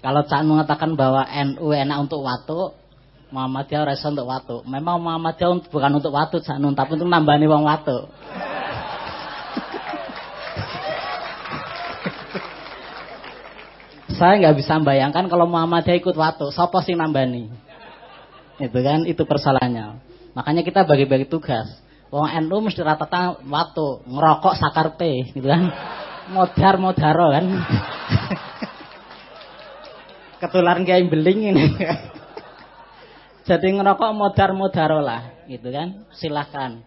Kalau Cak mengatakan bahwa NU enak untuk watu, Muhammadiyah ora untuk watu. Memang Muhammadiyah bukan untuk watu Cak Nun, tapi untuk nambani wong watu. Saya nggak bisa bayangkan kalau Muhammadiyah ikut watu, sopo sih nambani? Itu kan, itu persoalannya. Makanya kita bagi-bagi tugas. Wong NU mesti rata-rata watu, ngerokok sakarpe, gitu kan. Modar modaro kan. ketularan kayak beling ini. Jadi ngerokok modar-modar lah, gitu kan. Silahkan.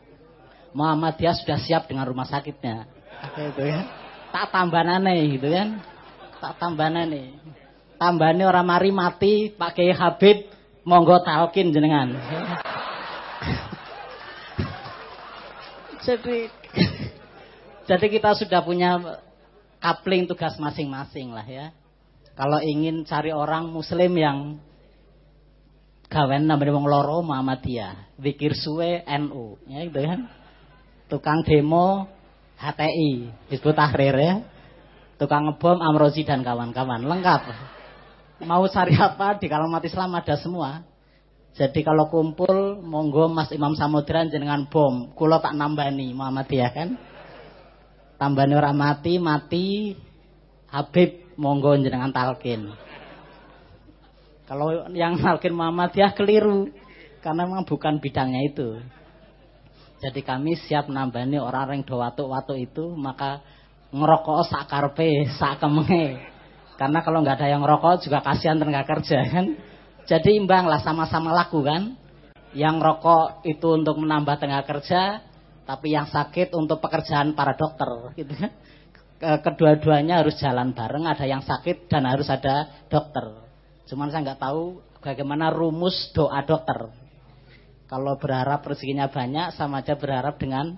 Muhammadiyah sudah siap dengan rumah sakitnya. Gitu kan. Tak tambanane gitu kan. Tak tambanane. Tambane orang mari mati pakai Habib monggo talkin jenengan. jadi jadi kita sudah punya kapling tugas masing-masing lah ya. Kalau ingin cari orang muslim yang gawen namanya wong loro Muhammadiyah, zikir suwe NU, ya gitu kan. Tukang demo HTI, disebut Tahrir ya. Tukang ngebom Amrozi dan kawan-kawan, lengkap. Mau cari apa di kalamat Islam ada semua. Jadi kalau kumpul monggo Mas Imam Samudran jenengan bom, kula tak nambani Muhammadiyah kan. Tambani orang mati, mati Habib monggo jenengan talkin. Kalau yang talkin Muhammadiyah keliru karena memang bukan bidangnya itu. Jadi kami siap nambani orang yang do watu-watu itu maka ngerokok sak karpe, sak kemenge. Karena kalau nggak ada yang ngerokok juga kasihan tenaga kerja kan. Jadi imbang lah sama-sama laku kan. Yang rokok itu untuk menambah tenaga kerja, tapi yang sakit untuk pekerjaan para dokter gitu kan kedua-duanya harus jalan bareng, ada yang sakit dan harus ada dokter. Cuman saya nggak tahu bagaimana rumus doa dokter. Kalau berharap rezekinya banyak, sama aja berharap dengan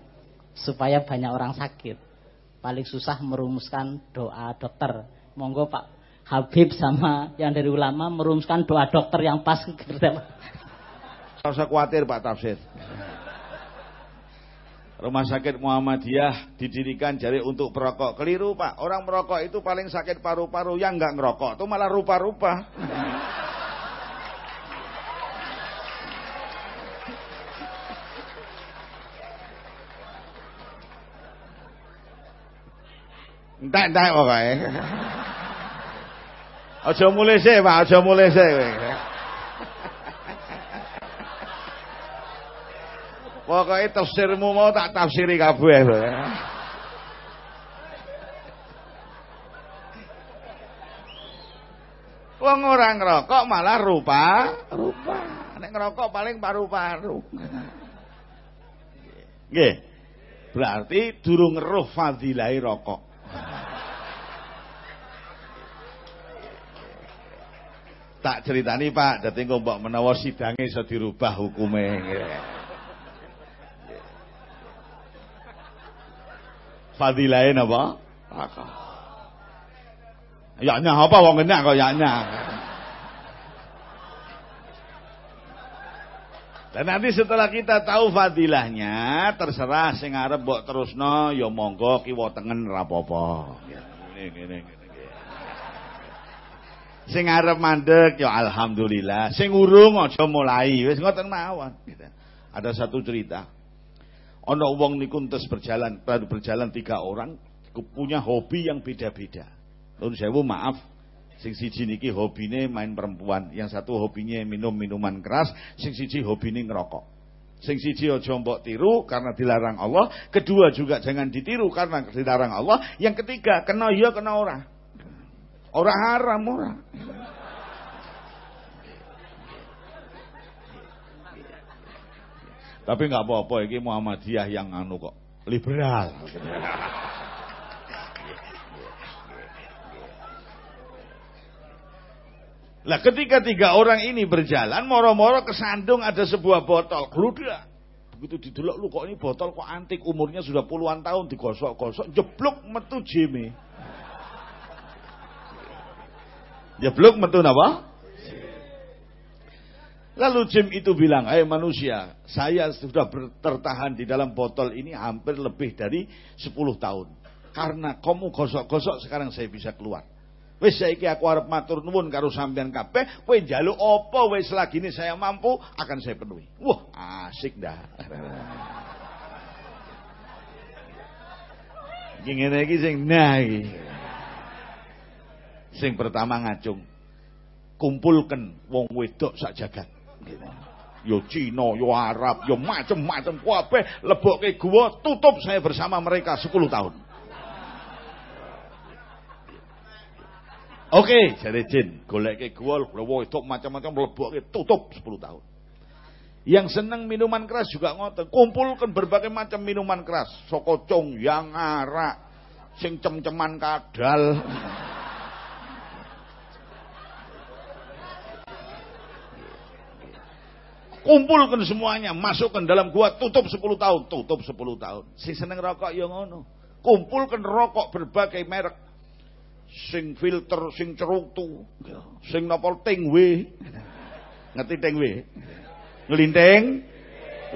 supaya banyak orang sakit. Paling susah merumuskan doa dokter. Monggo Pak Habib sama yang dari ulama merumuskan doa dokter yang pas. Tidak usah khawatir Pak Tafsir. Rumah sakit Muhammadiyah didirikan jadi untuk perokok. Keliru Pak, orang merokok itu paling sakit paru-paru. Yang nggak ngerokok itu malah rupa-rupa. Entah entah pokoknya. Aja mulai sih Pak, aja mulai sih. Pokoknya tafsirmu mau tak tafsiri kabeh. Wong orang ngerokok malah rupa, rupa. Nek ngerokok paling paru-paru. Nggih. Berarti durung ngeruh fadilai rokok. tak ceritani Pak, dadi engko mbok menawa sidange iso dirubah hukume. Fadilahe napa? Rokok. Ya nyah apa wong enak kok ya nyah. Dan nanti setelah kita tahu fadilahnya, terserah sing arep mbok terusno ya monggo kiwa tengen rapopo. Ya, ngene Sing arep mandek ya alhamdulillah, sing urung aja mulai, wis ngoten mawon gitu. Ada satu cerita. Ono wong niku terus berjalan, baru berjalan tiga orang, punya hobi yang beda-beda. Lalu saya maaf, sing siji niki hobine main perempuan, yang satu hobinya minum minuman keras, sing siji hobine ngerokok. Sing siji aja mbok tiru karena dilarang Allah, kedua juga jangan ditiru karena dilarang Allah, yang ketiga kena iya kena ora. Ora haram ora. Tapi nggak apa-apa ini Muhammadiyah yang anu kok liberal. Lah ketika tiga orang ini berjalan, moro-moro kesandung ada sebuah botol, gludak. Begitu didelok lu kok ini botol kok antik, umurnya sudah puluhan tahun digosok-gosok, jeblok metu jeme. Jeblok metu napa? Lalu Jim itu bilang, "Hai manusia, saya sudah tertahan di dalam botol ini hampir lebih dari 10 tahun. Karena kamu gosok-gosok sekarang saya bisa keluar. Wis saiki aku arep matur nuwun karo sampean kabeh, kowe njaluk apa wis selagine saya mampu akan saya penuhi. Wah, asik dah. Iki ngene iki sing nah iki. Sing pertama ngacung. Kumpulkan wong wedok sak jagat. Yo Cina, yo Arab, yo macem-macem kabeh lebokke gua tutup saya bersama mereka 10 tahun. Oke, okay, jare jin, goleke gua lewo itu macam-macam mlebokke tutup 10 tahun. Yang senang minuman keras juga ngoten, kumpulkan berbagai macam minuman keras, sokocong, yang arak, sing cem-ceman kadal. Kumpulkan semuanya, masukkan dalam gua, tutup 10 tahun, tutup 10 tahun. Si seneng rokok yang ngono. Kumpulkan rokok berbagai merek, sing filter sing cerutu. Sing napa tingwe ngerti tingwe ngelinting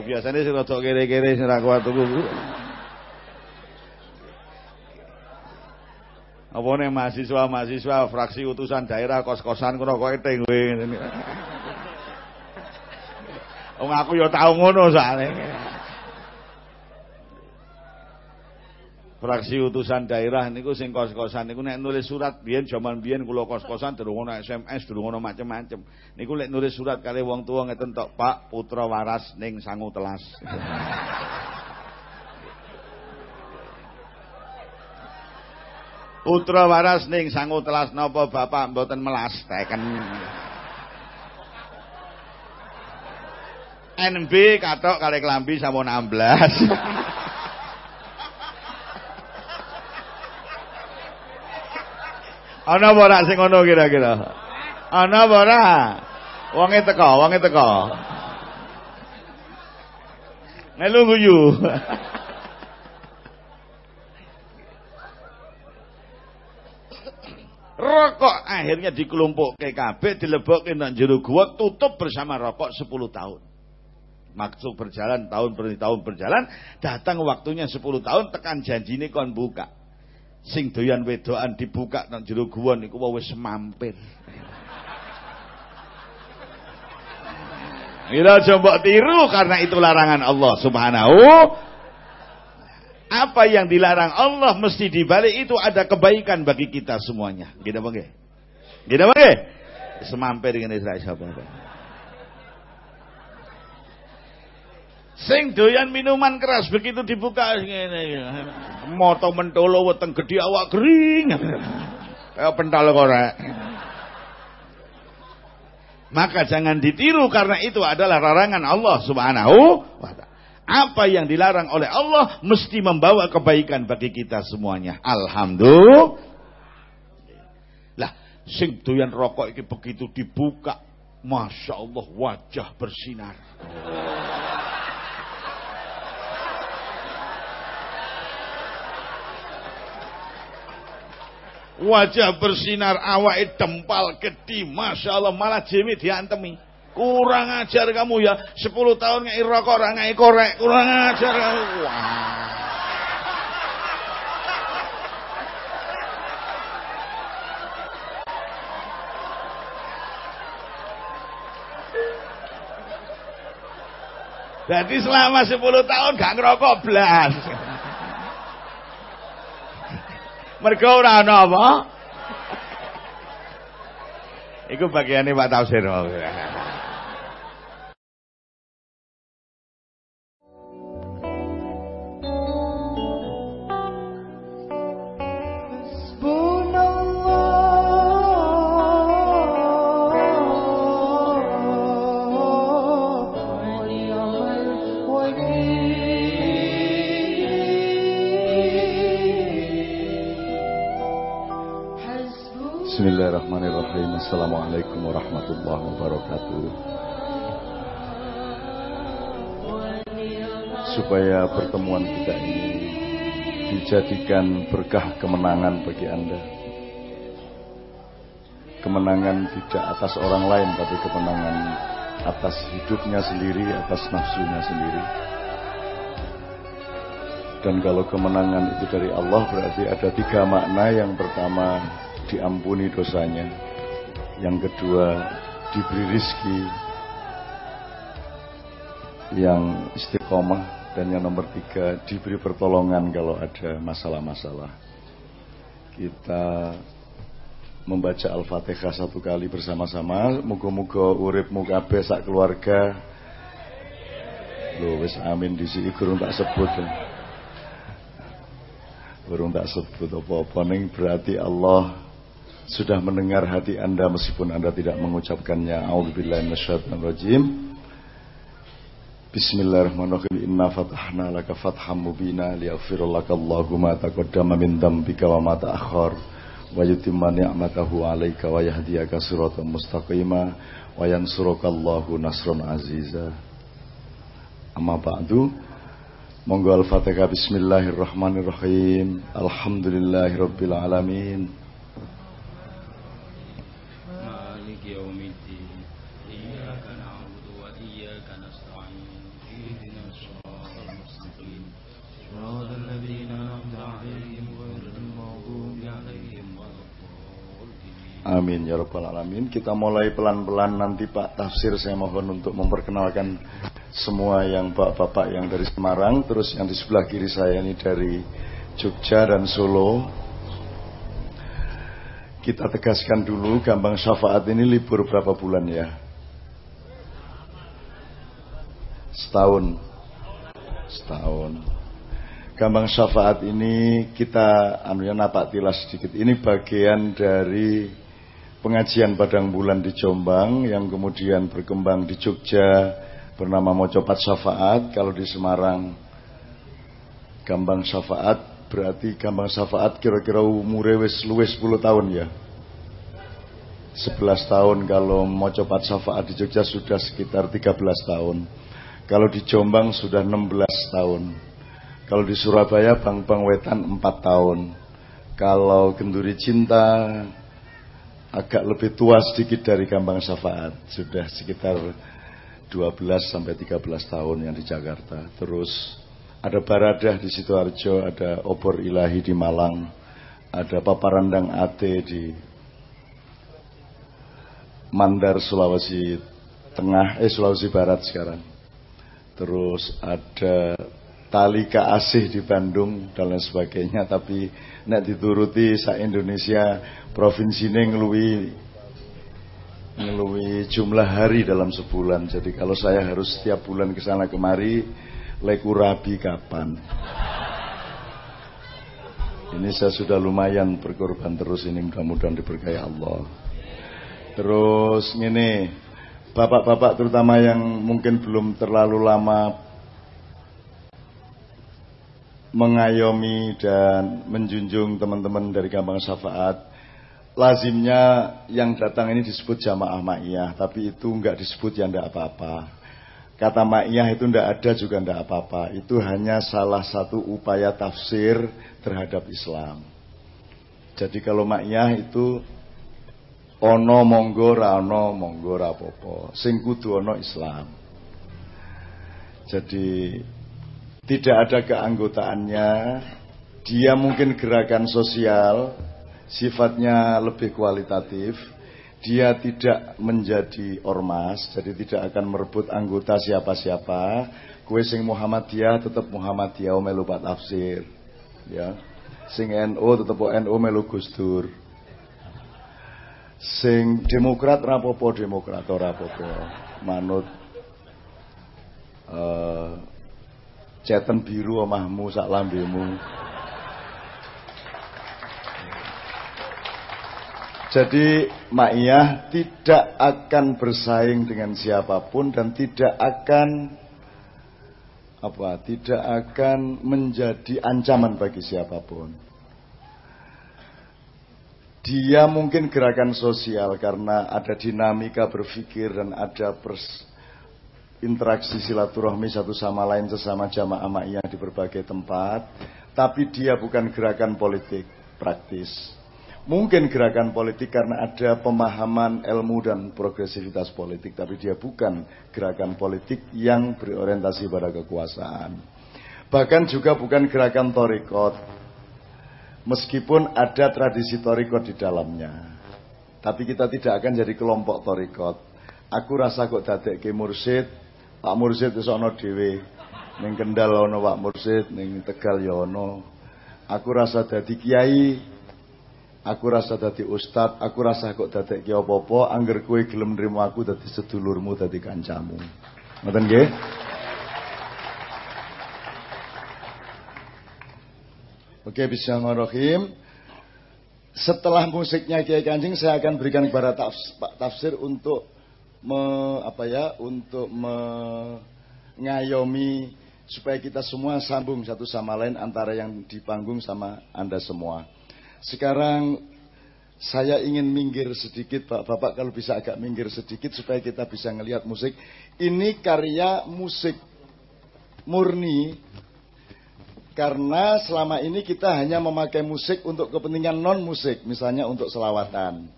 biasanya sing rada kere-kere sing ra kuat tuku. Apa nih mahasiswa-mahasiswa fraksi utusan daerah kos-kosan kono kok tingwe Wong aku ya tau ngono soalnya. Fraksi utusan daerah niku sing kos-kosan niku nek nulis surat biyen jaman biyen kula kos-kosan durung ana SMS durung ana macem-macem. Niku lek nulis surat kali wong tua ngeten tok Pak putra waras ning sangu telas. Putra waras ning sangu telas napa bapak mboten melas? Teken NB katok kali kelambi sampun 16 Ana apa ora sing ngono kira-kira? Ana apa ora? Wonge teko, wonge teko. Melu guyu. Rokok akhirnya dikelumpukke kabeh dilebokke nang jero gua tutup bersama rokok 10 tahun. Maksud berjalan tahun per tahun berjalan, datang waktunya 10 tahun tekan janjine kon buka sing doyan wedokan dibuka nang jero guwa niku wis mampir. Kita coba tiru karena itu larangan Allah Subhanahu apa yang dilarang Allah mesti dibalik itu ada kebaikan bagi kita semuanya. Gitu bang? Gitu bang? Semampir dengan Israel. Sing doyan minuman keras begitu dibuka ngene. Moto mentolo weteng gedhi awak kering. Kayak pental korek. Maka jangan ditiru karena itu adalah larangan Allah Subhanahu wa taala. Apa yang dilarang oleh Allah mesti membawa kebaikan bagi kita semuanya. Alhamdulillah. Lah, sing doyan rokok iki begitu dibuka, Masya Allah wajah bersinar. Wajah bersinar awak dempal gede. Masya Allah malah jemi diantemi. Kurang ajar kamu ya. 10 tahun ngai rokok ngai korek. Kurang ajar. Wah. Jadi selama 10 tahun gak ngerokok belas. Mergo ora ana apa? Iku bagiane Pak Tafsir. Bismillahirrahmanirrahim. Assalamualaikum warahmatullahi wabarakatuh. Supaya pertemuan kita ini Dijadikan berkah kemenangan bagi Anda. Kemenangan tidak atas orang lain Tapi kemenangan atas hidupnya sendiri Atas nafsunya sendiri. Dan kalau kemenangan itu dari Allah berarti ada tiga makna. Yang pertama diampuni dosanya. Yang kedua, diberi rizki yang istiqomah. Dan yang nomor tiga diberi pertolongan kalau ada masalah-masalah. Kita membaca Al-Fatihah satu kali bersama-sama. Muga-muga urip muga sak keluarga. Loh wis amin. Di sini kurung tak sebut. Ya. Kurung tak sebut apa-apa. Berarti Allah sudah mendengar hati Anda meskipun Anda tidak mengucapkannya. A'udzubillahi minasyaitonir Bismillahirrahmanirrahim. Inna fatahna laka fatham mubina liyaghfir laka Allahu ma taqaddama min dhanbika wa ma ta'akhkhar wa yutimma ni'matahu 'alaika wa yahdiyaka siratan mustaqima wa yansuruka Allahu nasran aziza. Amma ba'du Monggo Al-Fatihah Bismillahirrahmanirrahim Alhamdulillahirabbil alamin Amin ya rabbal alamin. Kita mulai pelan-pelan nanti Pak tafsir saya mohon untuk memperkenalkan semua yang bapak-bapak yang dari Semarang, terus yang di sebelah kiri saya ini dari Jogja dan Solo. Kita tegaskan dulu Gambang Syafaat ini libur berapa bulan ya? Setahun. Setahun. Gambang Syafaat ini kita anunya napak tilas sedikit. Ini bagian dari pengajian Padang Bulan di Jombang yang kemudian berkembang di Jogja, bernama Mocopat Syafaat. Kalau di Semarang Gambang Syafaat berarti Gambang Syafaat kira-kira umurnya wis luwes 10 tahun ya. 11 tahun kalau Mocopat Syafaat di Jogja sudah sekitar 13 tahun. Kalau di Jombang sudah 16 tahun. Kalau di Surabaya Bang Bang Wetan 4 tahun. Kalau Genduri Cinta agak lebih tua sedikit dari Gambang Syafaat, sudah sekitar 12 sampai 13 tahun yang di Jakarta. Terus ada Baradah di Sidoarjo, ada Obor Ilahi di Malang, ada Paparandang Ate di Mandar Sulawesi Tengah, eh Sulawesi Barat sekarang. Terus ada Talika Asih di Bandung dan lain sebagainya. Tapi nek dituruti sa Indonesia provinsi ini ngelui ngelui jumlah hari dalam sebulan. Jadi kalau saya harus setiap bulan ke sana kemari, leku rabi kapan? Ini saya sudah lumayan berkorban terus ini mudah-mudahan diberkahi Allah. Terus ini bapak-bapak terutama yang mungkin belum terlalu lama mengayomi dan menjunjung teman-teman dari Gampang Syafaat lazimnya yang datang ini disebut jamaah ma'iyah, tapi itu enggak disebut yang enggak apa-apa. Kata ma'iyah itu enggak ada juga enggak apa-apa. Itu hanya salah satu upaya tafsir terhadap Islam. Jadi kalau ma'iyah itu ono monggo rano monggo rapopo. Sing kudu ono Islam. Jadi tidak ada keanggotaannya. Dia mungkin gerakan sosial, sifatnya lebih kualitatif. Dia tidak menjadi ormas, jadi tidak akan merebut anggota siapa-siapa. Kue sing Muhammadiyah tetap Muhammadiyah melu Pak Tafsir. Ya. Sing NU tetap NU melu Gusdur. Sing Demokrat rapopo Demokrat rapopo. Manut uh, ceten biru omahmu sak lambemu. Jadi Ma'iyah tidak akan bersaing dengan siapa pun dan tidak akan apa? Tidak akan menjadi ancaman bagi siapa pun. Dia mungkin gerakan sosial karena ada dinamika berpikir dan ada pers interaksi silaturahmi satu sama lain sesama jamaah ma'iyah di berbagai tempat. Tapi dia bukan gerakan politik praktis. Mungkin gerakan politik karena ada pemahaman ilmu dan progresivitas politik, tapi dia bukan gerakan politik yang berorientasi pada kekuasaan. Bahkan juga bukan gerakan torikot. Meskipun ada tradisi torikot di dalamnya. Tapi kita tidak akan jadi kelompok torikot. Aku rasa kok dadek ke mursid, Pak Mursid itu ono dewe. Ning Kendal ono Pak Mursid, ning Tegal ya. Aku rasa dadi kiai, aku rasa dadi ustad, aku rasa kok dadek ki apa-apa, angger kowe gelem nrimo aku dadi sedulurmu, dadi kancamu. Ngoten nggih? Oke, bismillahirrahmanirrahim. Setelah musiknya Kiai Kanjeng saya akan berikan kepada Tafsir untuk me, apa ya, untuk mengayomi supaya kita semua sambung satu sama lain antara yang di panggung sama Anda semua. Sekarang saya ingin minggir sedikit Pak Bapak kalau bisa agak minggir sedikit supaya kita bisa ngelihat musik. Ini karya musik murni karena selama ini kita hanya memakai musik untuk kepentingan non musik, misalnya untuk selawatan.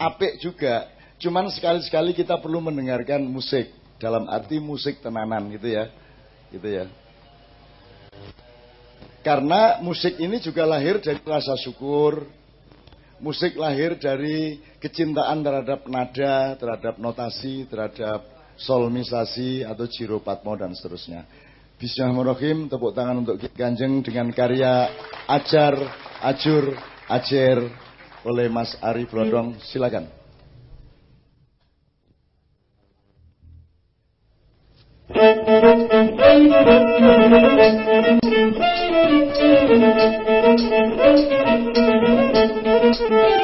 Apik juga, cuman sekali-sekali kita perlu mendengarkan musik dalam arti musik tenanan gitu ya. Gitu ya. Karena musik ini juga lahir dari rasa syukur. Musik lahir dari kecintaan terhadap nada, terhadap notasi, terhadap solmisasi atau jiropatmo dan seterusnya. Bismillahirrahmanirrahim. Tepuk tangan untuk Kanjeng dengan karya Ajar, Ajur, Ajer oleh Mas Ari Blodong. Silakan. Thank you.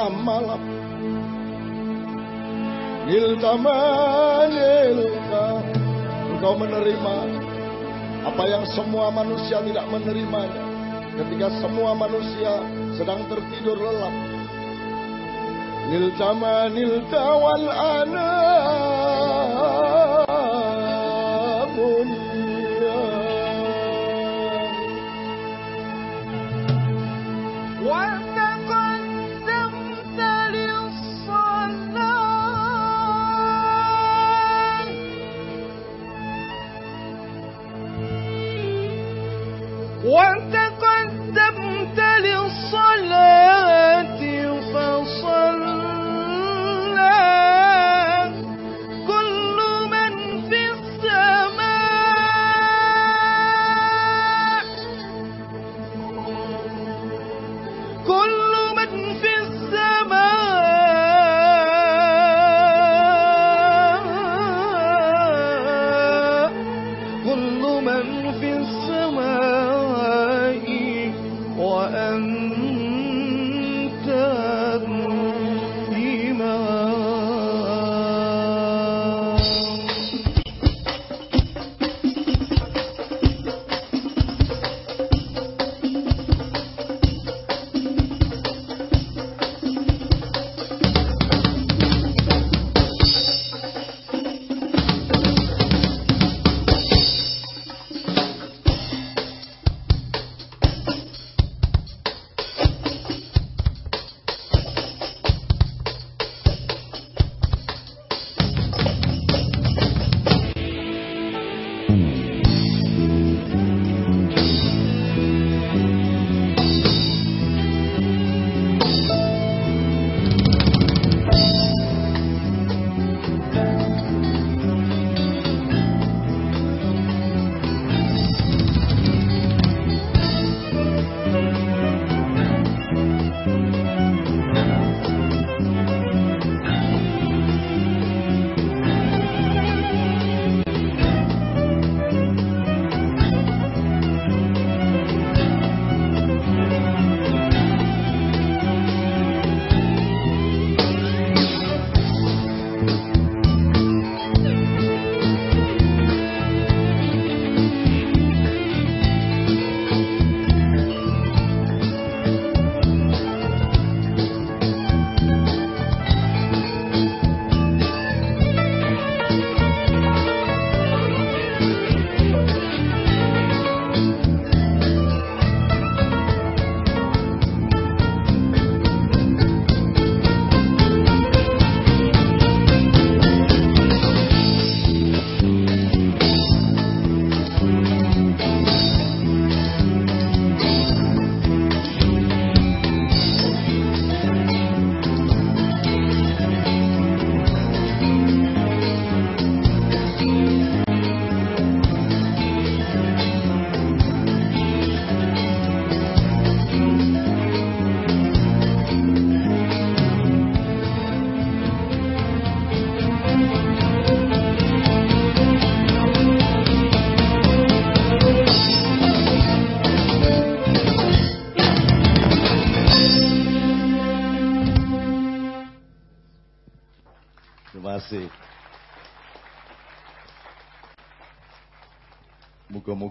Tengah malam. Niltama nilka engkau menerima apa yang semua manusia tidak menerimanya ketika semua manusia sedang tertidur lelap. Niltama nilta wal anamun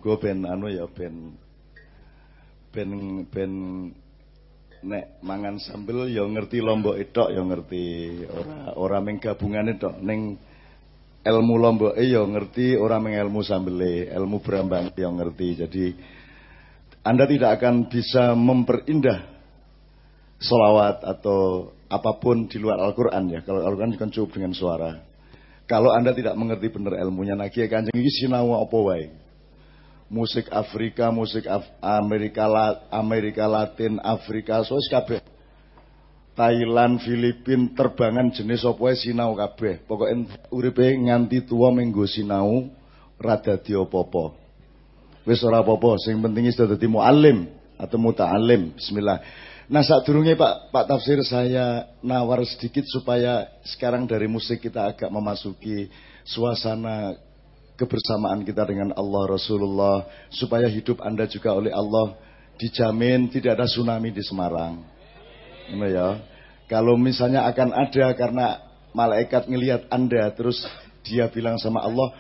Muga-muga ben anu ya ben ben ben nek mangan sambel ya ngerti lombok tok ya ngerti ora ora ming gabungane tok ning ilmu lomboke ya ngerti ora ming ilmu sambele ilmu brambang ya ngerti jadi Anda tidak akan bisa memperindah solawat atau apa pun di luar Al-Quran ya. Kalau Al-Quran kan cukup dengan suara. Kalau Anda tidak mengerti benar ilmunya, nah kiai kanjeng ini sinau apa wae. Musik Afrika, musik Af- Amerika Amerika Latin, Afrika, so kabeh. Thailand, Filipin, terbangan jenis apa wae sinau kabeh. Pokoke uripe nganti tuwa menggo sinau rada dadi apa-apa. Wis ora apa-apa, sing penting wis dadi muallim atau muta'alim. Bismillah. Nah, saat durungnya Pak Pak Tafsir saya nawar sedikit supaya sekarang dari musik kita agak memasuki suasana kebersamaan kita dengan Allah Rasulullah supaya hidup Anda juga oleh Allah dijamin tidak ada tsunami di Semarang. Ini ya. Kalau misalnya akan ada karena malaikat ngelihat Anda terus dia bilang sama Allah,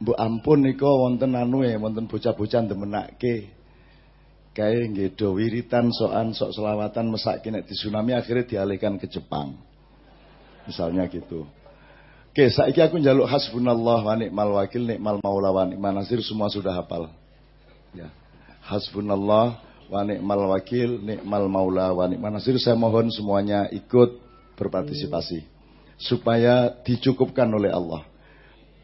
"Bu ampun niko wonten anu ya, wonten bocah-bocah ndemenake." Kayak nggih wiritan soan sok selawatan mesak nek di tsunami akhirnya dialihkan ke Jepang. Misalnya gitu. Oke, saiki aku njaluk hasbunallah wa ni'mal wakil, ni'mal maula wa ni'mal nasir semua sudah hafal. Ya. Hasbunallah wa ni'mal wakil, ni'mal maula wa ni'mal nasir. Saya mohon semuanya ikut berpartisipasi supaya dicukupkan oleh Allah.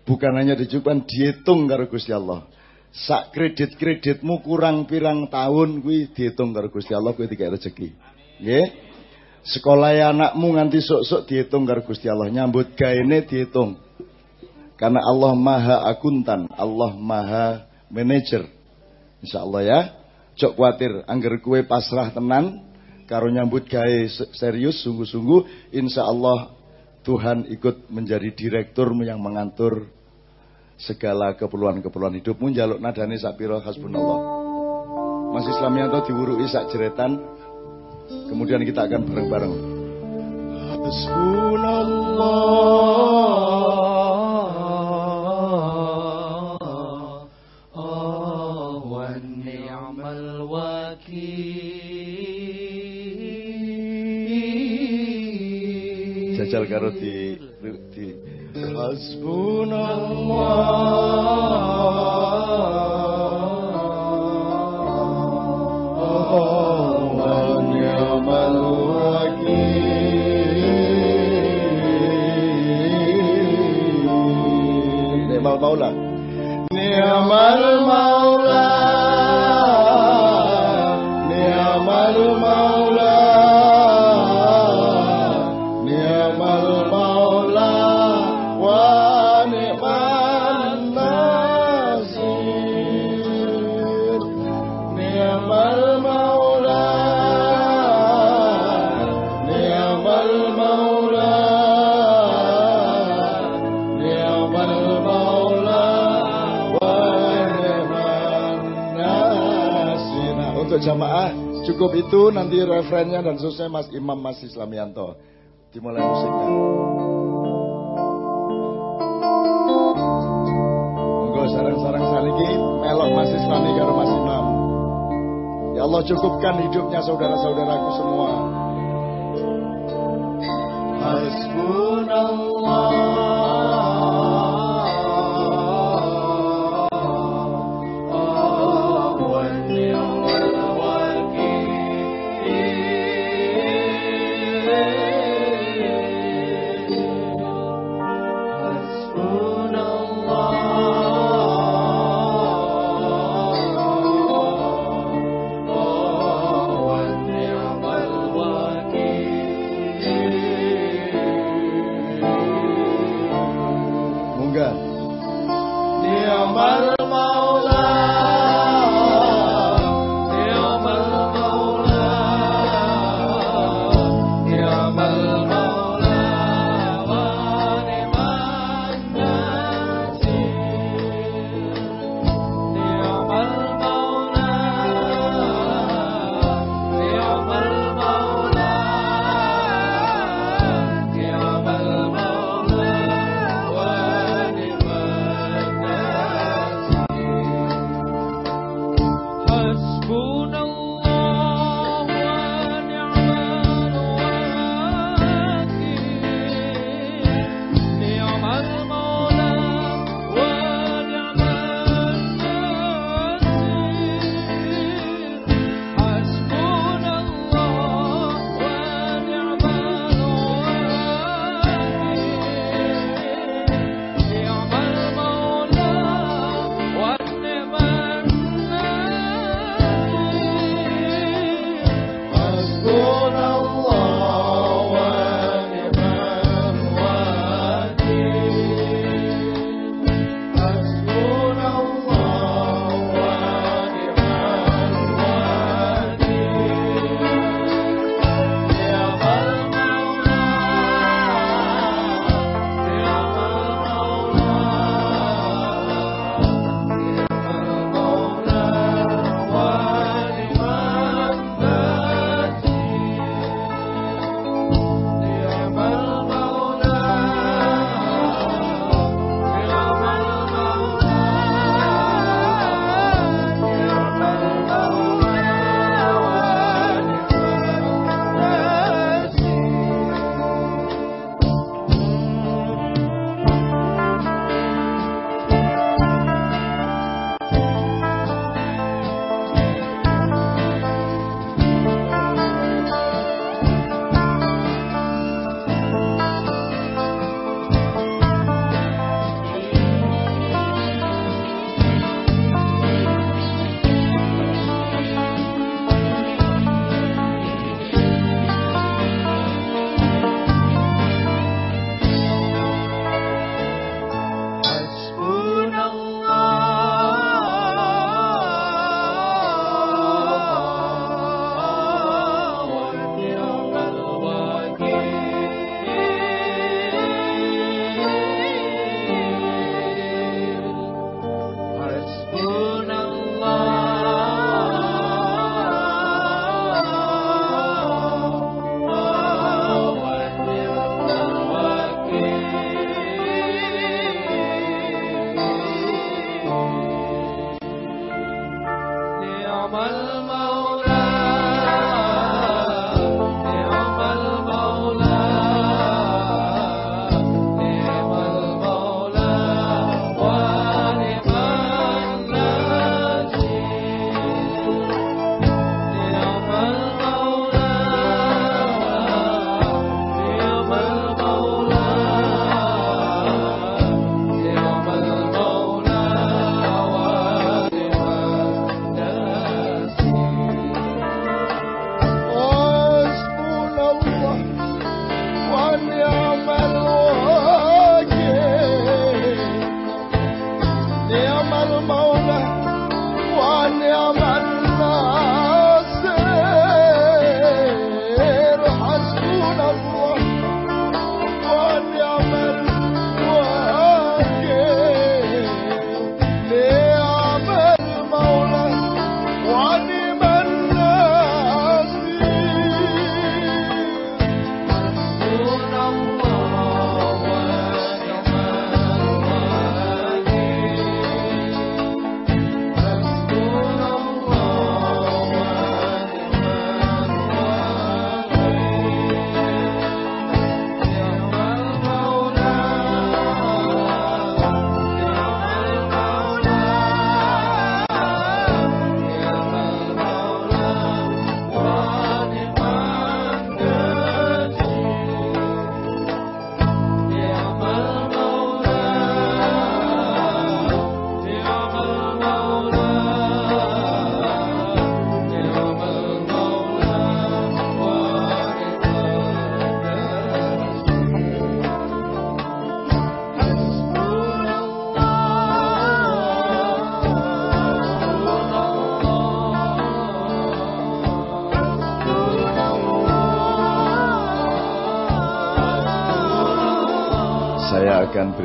Bukan hanya dicukupkan, dihitung karo Gusti Allah. Sak kredit-kreditmu kurang pirang tahun kuwi dihitung karo Gusti Allah kuwi tiga rezeki. Nggih? Sekolah anakmu nganti sok-sok dihitung karo Gusti Allah, nyambut gaene dihitung. Karena Allah Maha akuntan, Allah Maha manajer. Insya Allah ya. Cok khawatir, angger kue pasrah tenan, karo nyambut gawe serius sungguh-sungguh, insya Allah Tuhan ikut menjadi direkturmu yang mengatur segala keperluan-keperluan hidupmu. Jaluk nadani sapiro hasbunallah. Mas Islam yang diwurui sak jeretan, Kemudian kita akan bareng-bareng. Jajal karo di di. Hasbunallah Ni'mal cukup itu nanti referennya dan selesai Mas Imam Mas Islamianto. Dimulai musiknya. Monggo sarang-sarang saniki melok Mas Islami karo Mas Imam. Ya Allah cukupkan hidupnya saudara-saudaraku semua. Munggah.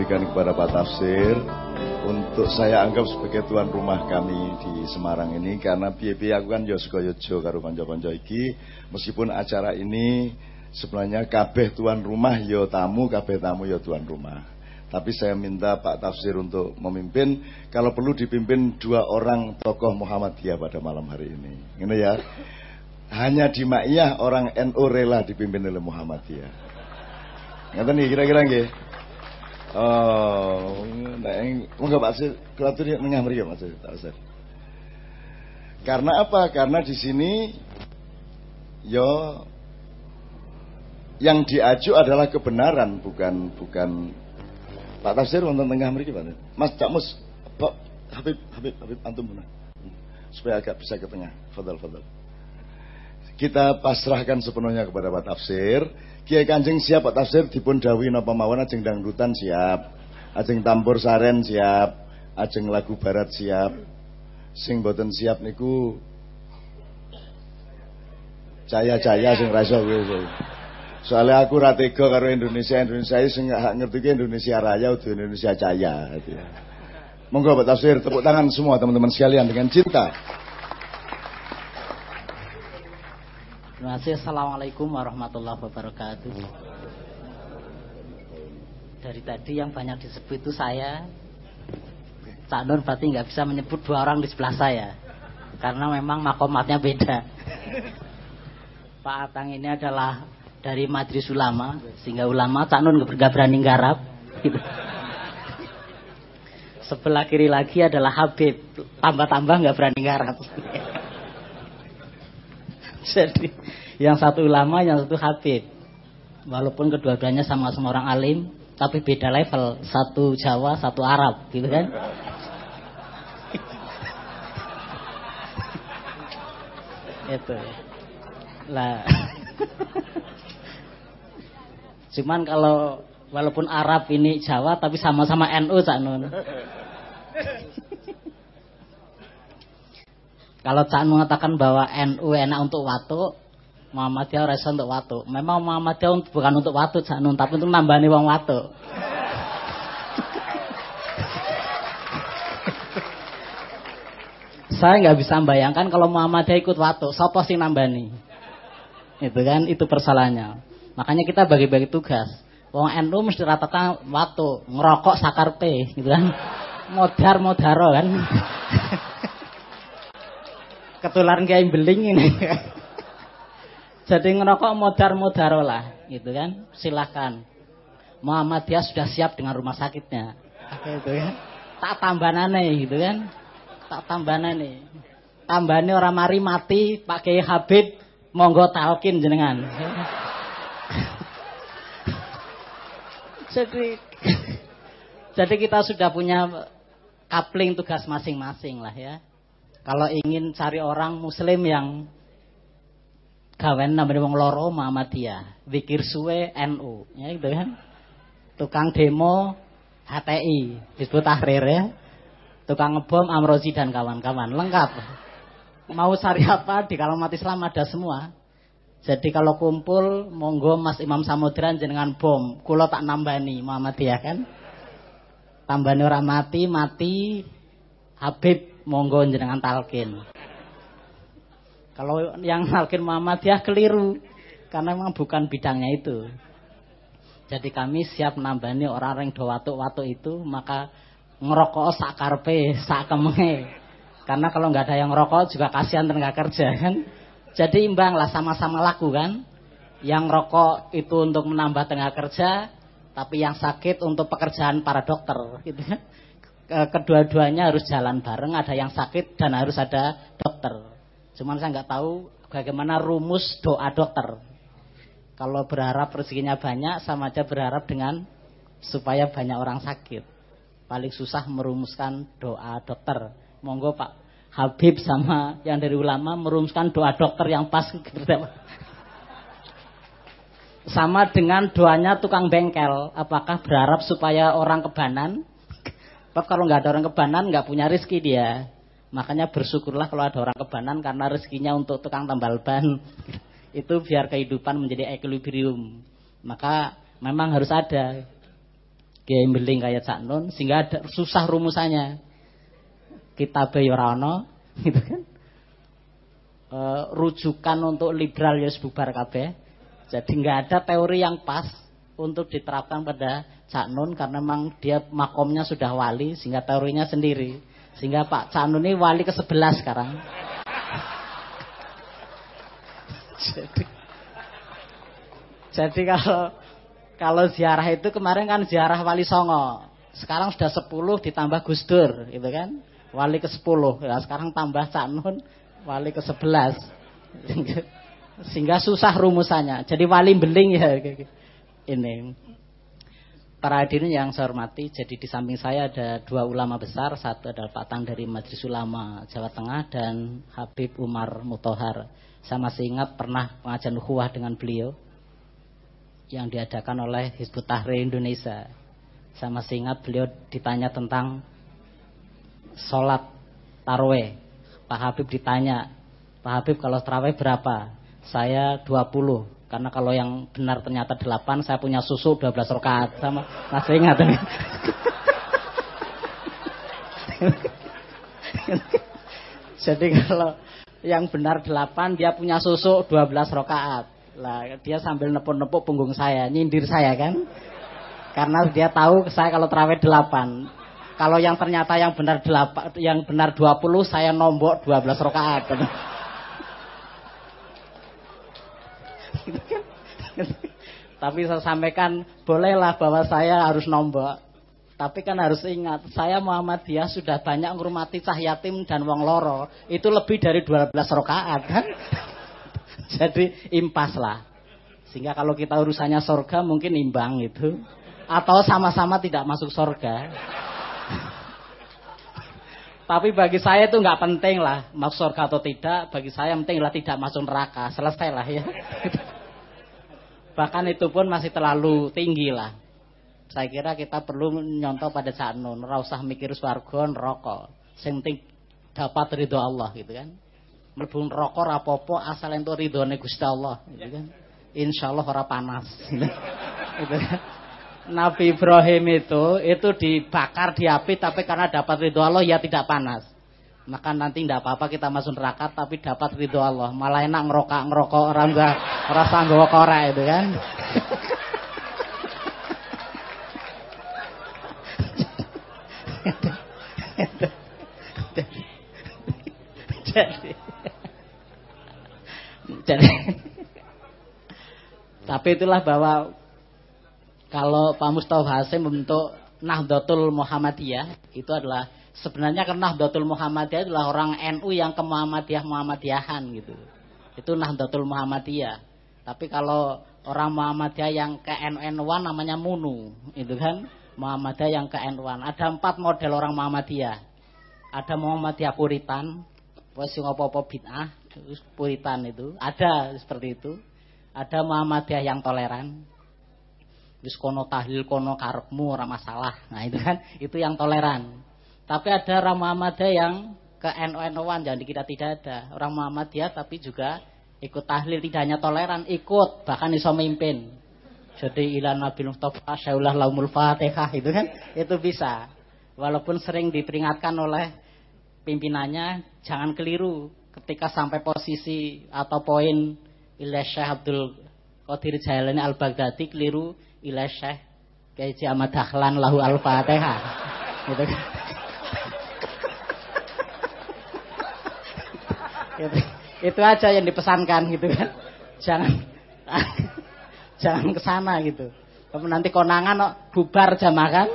Berikan kepada Pak Tafsir untuk saya anggap sebagai tuan rumah kami di Semarang ini karena piye aku kan yo saka Yojo karo kanca-kanca iki. Meskipun acara ini sebenarnya kabeh tuan rumah yo tamu kabeh tamu yo tuan rumah. Tapi saya minta Pak Tafsir untuk memimpin. Kalau perlu dipimpin dua orang tokoh Muhammadiyah pada malam hari ini. Ini ya. Hanya di Ma'iyah orang NU rela dipimpin oleh Muhammadiyah. Ngerti nih kira-kira nggih Oh, Sir. Karena apa? Karena di sini yo yang diaju adalah kebenaran bukan bukan Pak Tafsir wonten tengah mriki Pak. Mas Cak Mus, Pak Habib Habib Habib antum mana? Supaya agak bisa ke tengah. Fadal fadal. Kita pasrahkan sepenuhnya kepada Pak Tafsir Kiai Kanjeng siap Pak Tafsir dipun dawuhi napa mawon ajeng dangdutan siap. Ajeng tambur saren siap. Ajeng lagu barat siap. Sing boten siap niku Jaya-jaya sing ra iso Soalnya aku ra tega karo Indonesia Indonesia sing ngerti Indonesia Raya udah Indonesia Jaya gitu ya. Monggo Pak Tafsir tepuk tangan semua teman-teman sekalian dengan cinta. Terima kasih. Assalamualaikum warahmatullahi wabarakatuh. Dari tadi yang banyak disebut itu saya. Cak Nur berarti nggak bisa menyebut dua orang di sebelah saya. Karena memang makomatnya beda. Pak Atang ini adalah dari Majelis Ulama. Sehingga ulama Cak Nur nggak berani garap. Sebelah kiri lagi adalah Habib. Tambah-tambah nggak berani garap. Jadi yang satu ulama, yang satu habib. Walaupun kedua-duanya sama-sama orang alim, tapi beda level. Satu Jawa, satu Arab, gitu kan? Itu. Lah. Cuman kalau walaupun Arab ini Jawa tapi sama-sama NU Cak Nun. Kalau Cak mengatakan bahwa NU enak untuk watu, Muhammadiyah ora iso untuk watu. Memang Muhammadiyah bukan untuk watu Cak Nun, tapi untuk nambani wong watu. Saya nggak bisa membayangkan kalau Muhammadiyah ikut watu, sapa sing nambani? Itu kan, itu persalahannya. Makanya kita bagi-bagi tugas. Wong NU mesti ratakan watu, ngerokok sakarpe, gitu kan. Modar modaro kan ketularan kayak beling ini. Jadi ngerokok modar-modar lah, gitu kan? Silahkan. Muhammadiyah sudah siap dengan rumah sakitnya, gitu kan? Tak tambanane, gitu kan? Tak tambanane. Tambane orang mari mati, pakai Habib, monggo talkin jenengan. jadi, jadi kita sudah punya kapling tugas masing-masing lah ya. Kalau ingin cari orang muslim yang gawen namanya wong loro Muhammadiyah, zikir suwe NU, ya gitu kan. Tukang demo HTI, disebut Tahrir ya. Tukang ngebom Amrozi dan kawan-kawan, lengkap. Mau cari apa di kalamat Islam ada semua. Jadi kalau kumpul monggo Mas Imam Samudran jenengan bom, kulo tak nambani Muhammadiyah kan. Tambani orang mati, mati Habib monggo jenengan talkin. Kalau yang talkin Muhammadiyah keliru karena memang bukan bidangnya itu. Jadi kami siap nambani orang yang do watuk-watuk itu maka ngerokok sak karpe, sak kemenge. Karena kalau nggak ada yang ngerokok juga kasihan tenaga kerja kan. Jadi imbang lah sama-sama laku kan. Yang rokok itu untuk menambah tenaga kerja, tapi yang sakit untuk pekerjaan para dokter gitu kan kedua-duanya harus jalan bareng, ada yang sakit dan harus ada dokter. Cuman saya nggak tahu bagaimana rumus doa dokter. Kalau berharap rezekinya banyak, sama aja berharap dengan supaya banyak orang sakit. Paling susah merumuskan doa dokter. Monggo Pak Habib sama yang dari ulama merumuskan doa dokter yang pas. Sama dengan doanya tukang bengkel. Apakah berharap supaya orang kebanan Sebab kalau nggak ada orang kebanan nggak punya rezeki dia. Makanya bersyukurlah kalau ada orang kebanan karena rezekinya untuk tukang tambal ban. Itu biar kehidupan menjadi equilibrium. Maka memang harus ada. Kiai Beling kayak Cak Nun sehingga ada susah rumusannya. Kita yo gitu kan. E, rujukan untuk liberal ya bubar kabeh. Jadi nggak ada teori yang pas untuk diterapkan pada Cak Nun karena memang dia makomnya sudah wali sehingga teorinya sendiri. Sehingga Pak Cak Nun ini wali ke-11 sekarang. jadi, jadi kalau kalau ziarah itu kemarin kan ziarah Wali Songo. Sekarang sudah 10 ditambah Gus Dur, gitu kan? Wali ke-10. Ya, sekarang tambah Cak Nun wali ke-11. Sehingga susah rumusannya. Jadi wali beling ya ini. Para hadirin yang saya hormati, jadi di samping saya ada dua ulama besar, satu adalah Pak Tang dari Majelis Ulama Jawa Tengah dan Habib Umar Mutohar. Saya masih ingat pernah pengajian ukhuwah dengan beliau yang diadakan oleh Hizbut Tahrir Indonesia. Saya masih ingat beliau ditanya tentang sholat tarweh. Pak Habib ditanya, Pak Habib kalau taraweh berapa? Saya 20. Karena kalau yang benar ternyata 8, saya punya susu 12 rakaat sama masih ingat. Jadi kalau yang benar 8 dia punya susu 12 rakaat. Lah dia sambil nepuk-nepuk punggung saya, nyindir saya kan. Karena dia tahu saya kalau terawih 8. Kalau yang ternyata yang benar 8, yang benar 20 saya nombok 12 rakaat. Tapi saya sampaikan, bolehlah bahwa saya harus nombok. Tapi kan harus ingat, saya Muhammadiyah sudah banyak ngurmati cah yatim dan wong loro. Itu lebih dari 12 rakaat kan. Jadi impas lah. Sehingga kalau kita urusannya sorga mungkin imbang itu. Atau sama-sama tidak masuk sorga. Tapi bagi saya itu nggak penting lah masuk surga atau tidak. Bagi saya penting lah tidak masuk neraka. Selesai lah ya. Bahkan itu pun masih terlalu tinggi lah. Saya kira kita perlu nyontoh pada saat nun. Rausah mikir swargon rokok. Sing penting dapat ridho Allah gitu kan. Melbun rokok rapopo asal itu ridho Gusti Allah gitu kan. Insya Allah ora panas. gitu kan. Nabi Ibrahim itu itu dibakar di api tapi karena dapat ridho Allah ya tidak panas maka nanti tidak apa-apa kita masuk neraka tapi dapat ridho Allah. Malah enak ngerokok ngerokok orang gak rasa nggawa korek itu kan. Tapi itulah bahwa kalau Pak Mustafa Hasim membentuk Nahdlatul Muhammadiyah itu adalah Sebenarnya karena Nahdlatul Muhammadiyah adalah orang NU yang ke Muhammadiyah Muhammadiyahan gitu. Itu Nahdlatul Muhammadiyah. Tapi kalau orang Muhammadiyah yang ke NU-an namanya Munu, itu kan Muhammadiyah yang ke NU-an. Ada empat model orang Muhammadiyah. Ada Muhammadiyah Puritan, wis apa-apa bid'ah, Puritan itu. Ada seperti itu. Ada Muhammadiyah yang toleran. Wis kono tahlil kono karepmu ora masalah. Nah, itu kan itu yang toleran. Tapi ada orang Muhammadiyah yang ke NU-NU-an jadi kita tidak ada. Orang Muhammadiyah tapi juga ikut tahlil tidak hanya toleran, ikut bahkan iso mimpin. Jadi ilan Nabi Mustafa syaulah laumul fatihah itu kan itu bisa. Walaupun sering diperingatkan oleh pimpinannya jangan keliru ketika sampai posisi atau poin ilah Syekh Abdul Qadir Jailani Al-Baghdadi keliru ilah Syekh Kiai Ahmad Dahlan lahu Al-Fatihah. Gitu kan. Itu, itu aja yang dipesankan gitu kan. Jangan jangan ke sana gitu. Nanti konangan oh, bubar jamaah kan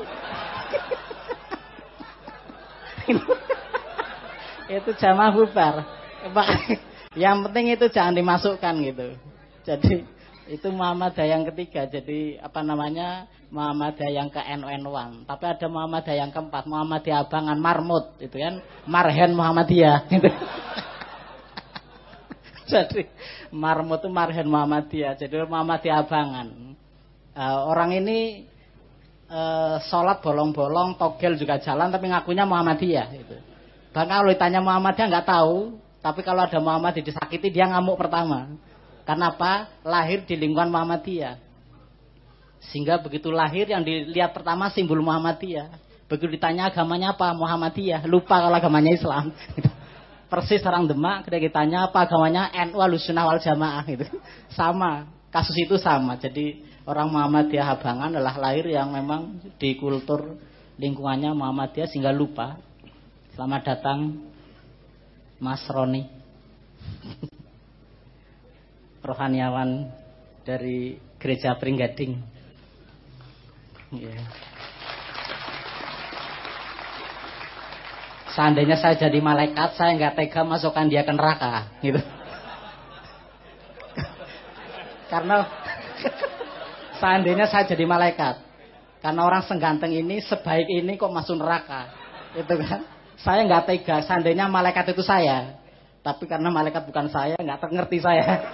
itu jamaah bubar. Yang penting itu jangan dimasukkan gitu. Jadi itu Muhammadiyah yang ketiga. Jadi apa namanya? Muhammadiyah yang ke NN1 tapi ada Muhammadiyah yang keempat. Muhammadiyah abangan marmut itu kan. Marhen Muhammadiyah gitu. Jadi marmut itu marhen Muhammadiyah. Jadi Muhammadiyah abangan. Uh, orang ini uh, sholat bolong-bolong, togel juga jalan, tapi ngakunya Muhammadiyah. Gitu. Bahkan kalau ditanya Muhammadiyah nggak tahu, tapi kalau ada Muhammad disakiti dia ngamuk pertama. Karena apa? Lahir di lingkungan Muhammadiyah. Sehingga begitu lahir yang dilihat pertama simbol Muhammadiyah. Begitu ditanya agamanya apa? Muhammadiyah. Lupa kalau agamanya Islam. Persis orang Demak ketika ditanya apa agamanya NU Ahlussunnah wal Jamaah gitu. Sama. Kasus itu sama. Jadi orang Muhammadiyah Habangan adalah lahir yang memang di kultur lingkungannya Muhammadiyah sehingga lupa. Selamat datang Mas Roni. Rohaniawan dari Gereja Pringgading. Yeah. Seandainya saya jadi malaikat, saya nggak tega masukkan dia ke neraka, gitu. Karena seandainya saya jadi malaikat, karena orang sengganteng ini, sebaik ini kok masuk neraka, itu kan? Saya nggak tega. Seandainya malaikat itu saya, tapi karena malaikat bukan saya, nggak ngerti saya.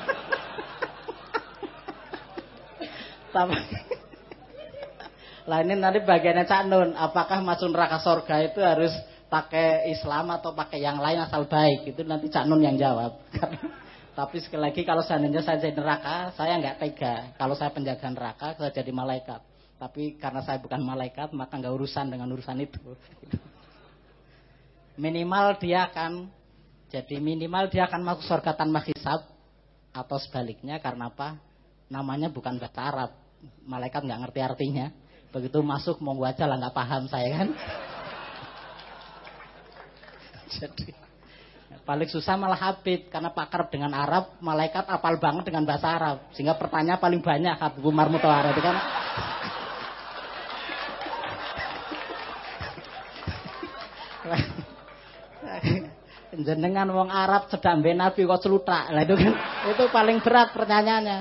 Tapi lah ini nanti bagiannya Cak Nun, apakah masuk neraka sorga itu harus pakai Islam atau pakai yang lain asal baik itu nanti Cak Nun yang jawab. Tapi sekali lagi kalau seandainya saya jadi neraka, saya nggak tega. Kalau saya penjaga neraka, saya jadi malaikat. Tapi karena saya bukan malaikat, maka nggak urusan dengan urusan itu. Minimal dia akan jadi minimal dia akan masuk surga tanpa hisab atau sebaliknya karena apa? Namanya bukan bahasa Arab. Malaikat nggak ngerti artinya. Begitu masuk mau aja lah nggak paham saya kan. Jadi paling susah malah Habib karena pakar dengan Arab, malaikat apal banget dengan bahasa Arab. Sehingga pertanyaan paling banyak Habib Umar Mutawara itu kan. Jenengan wong Arab sedang Nabi kok celutak. Lah itu kan itu paling berat pertanyaannya.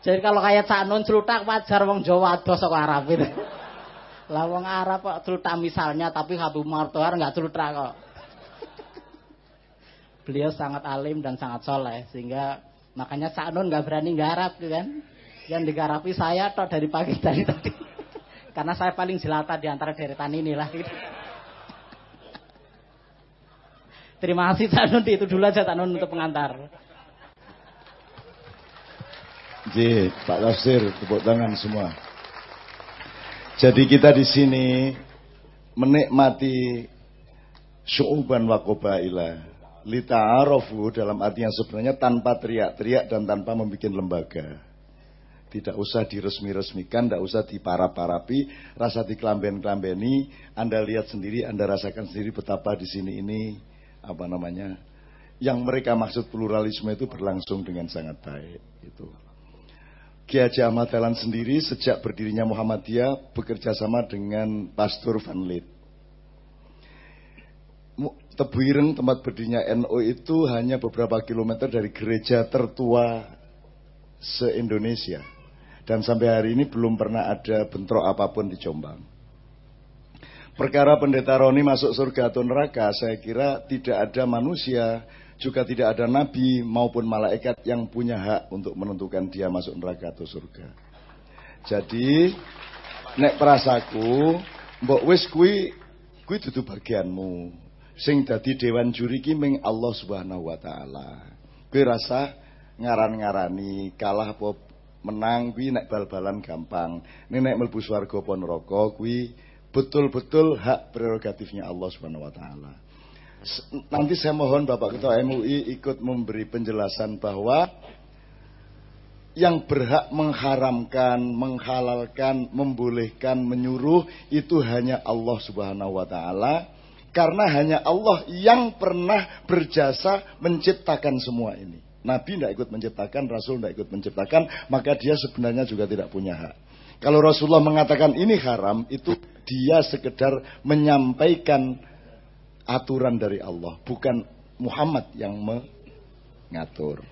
Jadi kalau kayak Cak Nun celutak wajar wong Jawa ados kok Arab itu. Lah wong Arab kok celutak misalnya tapi Habib Umar Mutawara nggak celutak kok beliau sangat alim dan sangat soleh sehingga makanya Sa'nun nggak berani garap gitu kan yang digarapi saya toh dari pagi dari tadi karena saya paling jelata di antara deretan inilah gitu. terima kasih Sa'nun itu dulu aja Sa'nun untuk pengantar Ji, Pak Tafsir, tepuk tangan semua. Jadi kita di sini menikmati syu'uban wa lita'arofu dalam arti yang sebenarnya tanpa teriak-teriak dan tanpa membuat lembaga. Tidak usah diresmi-resmikan, tidak usah dipara-parapi, rasa dikelamben-kelambeni. Anda lihat sendiri, Anda rasakan sendiri betapa di sini ini apa namanya yang mereka maksud pluralisme itu berlangsung dengan sangat baik. Itu. Kiai Haji Ahmad Dahlan sendiri sejak berdirinya Muhammadiyah bekerja sama dengan Pastor Van Lid Tebuireng tempat berdirinya NU itu hanya beberapa kilometer dari gereja tertua se-Indonesia. Dan sampai hari ini belum pernah ada bentrok apa pun di Jombang. Perkara pendeta Roni masuk surga atau neraka, saya kira tidak ada manusia, juga tidak ada nabi maupun malaikat yang punya hak untuk menentukan dia masuk neraka atau surga. Jadi, nek perasaku, mbok wis kui, kui dudu bagianmu sing dadi dewan juri ki ming Allah Subhanahu wa taala. Kowe rasa ngaran-ngarani kalah apa menang kuwi nek bal-balan gampang. Nek nek mlebu swarga apa neraka kuwi betul-betul hak prerogatifnya Allah Subhanahu wa taala. Nanti saya mohon Bapak Ketua MUI ikut memberi penjelasan bahwa yang berhak mengharamkan, menghalalkan, membolehkan, menyuruh itu hanya Allah Subhanahu wa taala karena hanya Allah yang pernah berjasa menciptakan semua ini. Nabi tidak ikut menciptakan, Rasul tidak ikut menciptakan, maka dia sebenarnya juga tidak punya hak. Kalau Rasulullah mengatakan ini haram, itu dia sekedar menyampaikan aturan dari Allah, bukan Muhammad yang mengatur.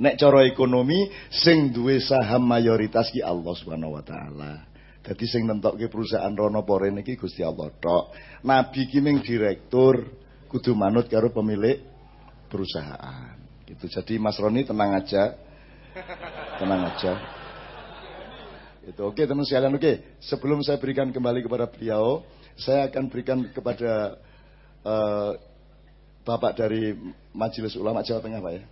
Nek coro ekonomi sing duwe saham mayoritas ki Allah Subhanahu wa taala. Jadi sing nentokke perusahaan Rono Poren iki Gusti Allah tok. Nabi ki direktur kudu manut karo pemilik perusahaan. Gitu. Jadi Mas Roni tenang aja. Tenang aja. Itu oke teman sekalian oke. Sebelum saya berikan kembali kepada beliau, saya akan berikan kepada uh, Bapak dari Majelis Ulama Jawa Tengah Pak ya.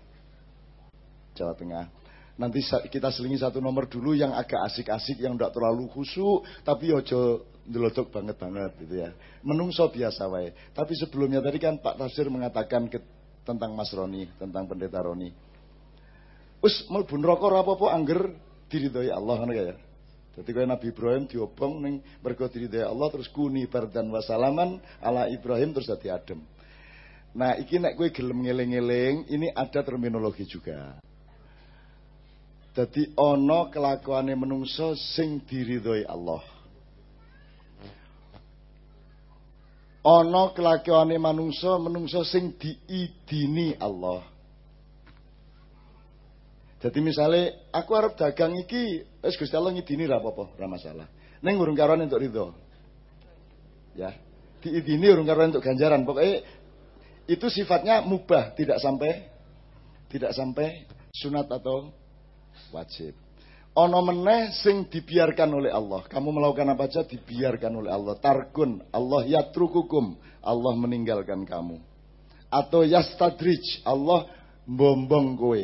Jawa Tengah. Nanti kita selingi satu nomor dulu yang agak asik-asik, yang tidak terlalu khusyuk, tapi ojo ndelodok banget-banget gitu ya. Menungso biasa wae. Tapi sebelumnya tadi kan Pak Tafsir mengatakan ke- tentang Mas Roni, tentang pendeta Roni. Wis mlebu neraka ora apa-apa angger diridhoi Allah ngono ya. Jadi kaya Nabi Ibrahim diobong ning mergo diridhoi Allah terus kuni bardan wasalaman ala Ibrahim terus dadi adem. Nah, iki nek kowe gelem ngeling-eling, ini ada terminologi juga. Dadi ana kelakuane menungso sing diridhoi Allah. Ana kelakuane manungsa menungso sing diidini Allah. Jadi misalnya aku arep dagang iki wis Gusti Allah ngidini ra apa-apa, masalah. Urung karuan untuk ridho. Ya. Diidini urung karuan untuk ganjaran. Pokoknya itu sifatnya mubah, tidak sampai tidak sampai sunat atau wajib. Ono meneh sing dibiarkan oleh Allah. Kamu melakukan apa aja dibiarkan oleh Allah. Tarkun, Allah yatrukukum, Allah meninggalkan kamu. Atau yastadrij, Allah bombong kowe.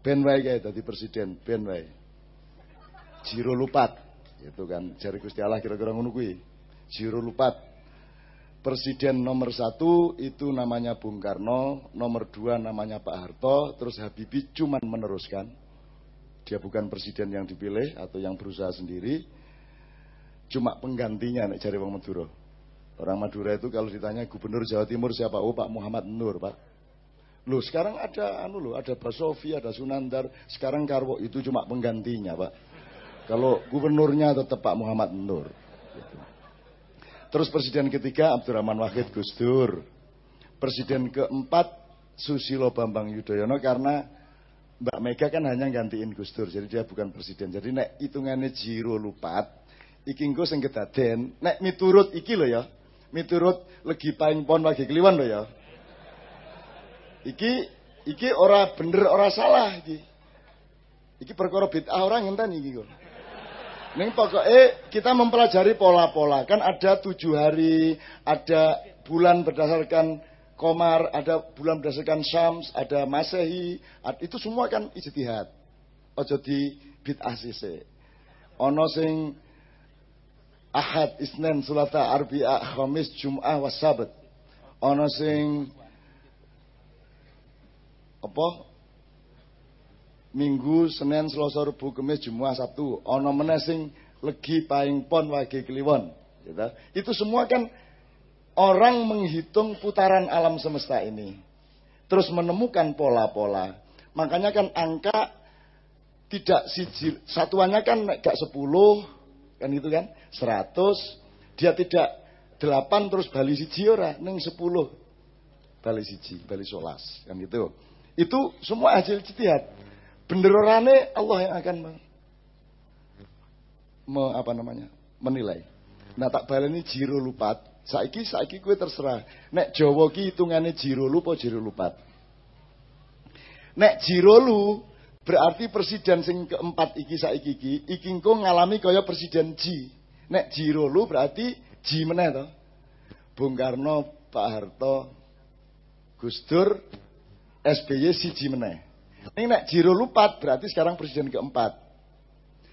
Ben wae kae dadi presiden, ben wae. Jiro lupat. Itu kan jari Gusti Allah kira-kira ngono kuwi. Jiro lupat. Presiden nomor satu itu namanya Bung Karno, nomor dua namanya Pak Harto, terus Habibie cuman meneruskan. Dia bukan presiden yang dipilih atau yang berusaha sendiri, cuma penggantinya nek jari Wong Madura. Orang Madura itu kalau ditanya gubernur Jawa Timur siapa? Oh Pak Muhammad Nur Pak. Loh sekarang ada anu loh, ada Basofi, ada Sunandar, sekarang Karwo itu cuma penggantinya Pak. Kalau gubernurnya tetap Pak Muhammad Nur. Gitu. Terus presiden ketiga Abdurrahman Wahid Gus Dur. Presiden keempat Susilo Bambang Yudhoyono karena Mbak Mega kan hanya gantiin Gus Dur, jadi dia bukan presiden. Jadi nek hitungannya jiro lupat, iki engko sing kedaden, nek miturut iki lho ya. Miturut legi paing pon lagi kliwon lho ya. Iki iki ora bener ora salah iki. Iki perkara bid'ah orang ngenteni iki kok. Ning pokoknya kita mempelajari pola-pola. Kan ada tujuh hari, ada bulan berdasarkan komar, ada bulan berdasarkan syams, ada masehi. Itu semua kan ijtihad. Ojo di bid'ah sise. Ono sing Ahad, Isnin, Sulata, Arbi'a, Khamis, Jum'ah, Wasabat. Ono sing apa? Minggu, Senin, Selasa, Rabu, Kamis, Jumat, Sabtu. Ana meneh sing legi paing pon wage kliwon. Gitu. Itu semua kan orang menghitung putaran alam semesta ini. Terus menemukan pola-pola. Makanya kan angka tidak siji, satuannya kan gak 10, kan gitu kan, 100, dia tidak 8 terus bali siji ora, ning 10 bali siji, bali solas, kan gitu. Itu semua hasil ijtihad. Bener orane Allah yang akan me, me- apa namanya? menilai. Nah tak baleni jiro lupat. Saiki saiki kue terserah. Nek Jawa ki hitungane jiro lu apa jiro lupat. Nek jiro lu berarti presiden sing keempat iki saiki iki iki engko ngalami kaya presiden Ji. Nek jiro lu berarti Ji meneh to. Bung Karno, Pak Harto, Gus Dur, SBY siji meneh. Ini nek jiro lupat berarti sekarang presiden keempat.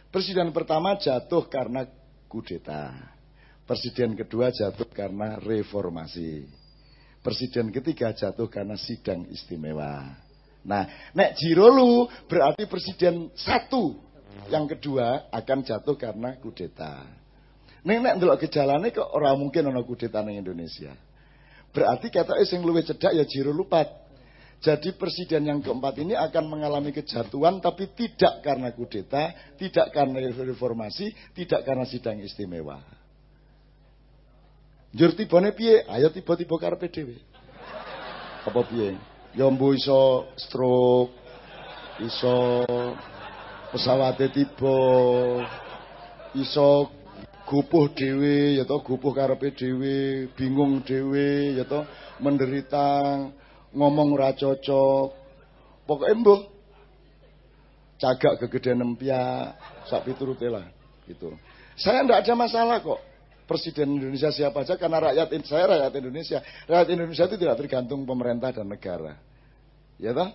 Presiden pertama jatuh karena kudeta. Presiden kedua jatuh karena reformasi. Presiden ketiga jatuh karena sidang istimewa. Nah, nek jiro lu berarti presiden satu yang kedua akan jatuh karena kudeta. Nek nek ndelok gejalane kok ora mungkin ana kudeta ning Indonesia. Berarti kata sing luwih cedak ya jiro lupat. Jadi presiden yang keempat ini akan mengalami kejatuhan tapi tidak karena kudeta, tidak karena reformasi, tidak karena sidang istimewa. Njur tibane piye? Ayo tiba-tiba karepe dhewe. Apa piye? Ya iso stroke, iso pesawate tiba, iso gupuh dhewe ya to gupuh karepe dhewe, bingung dhewe ya to menderita ngomong ora cocok. Pokoke mbuh cagak kegedean empia sak piturute lah gitu. Saya ndak ada masalah kok. Presiden Indonesia siapa aja karena rakyat saya rakyat Indonesia. Rakyat Indonesia itu tidak tergantung pemerintah dan negara. Ya toh?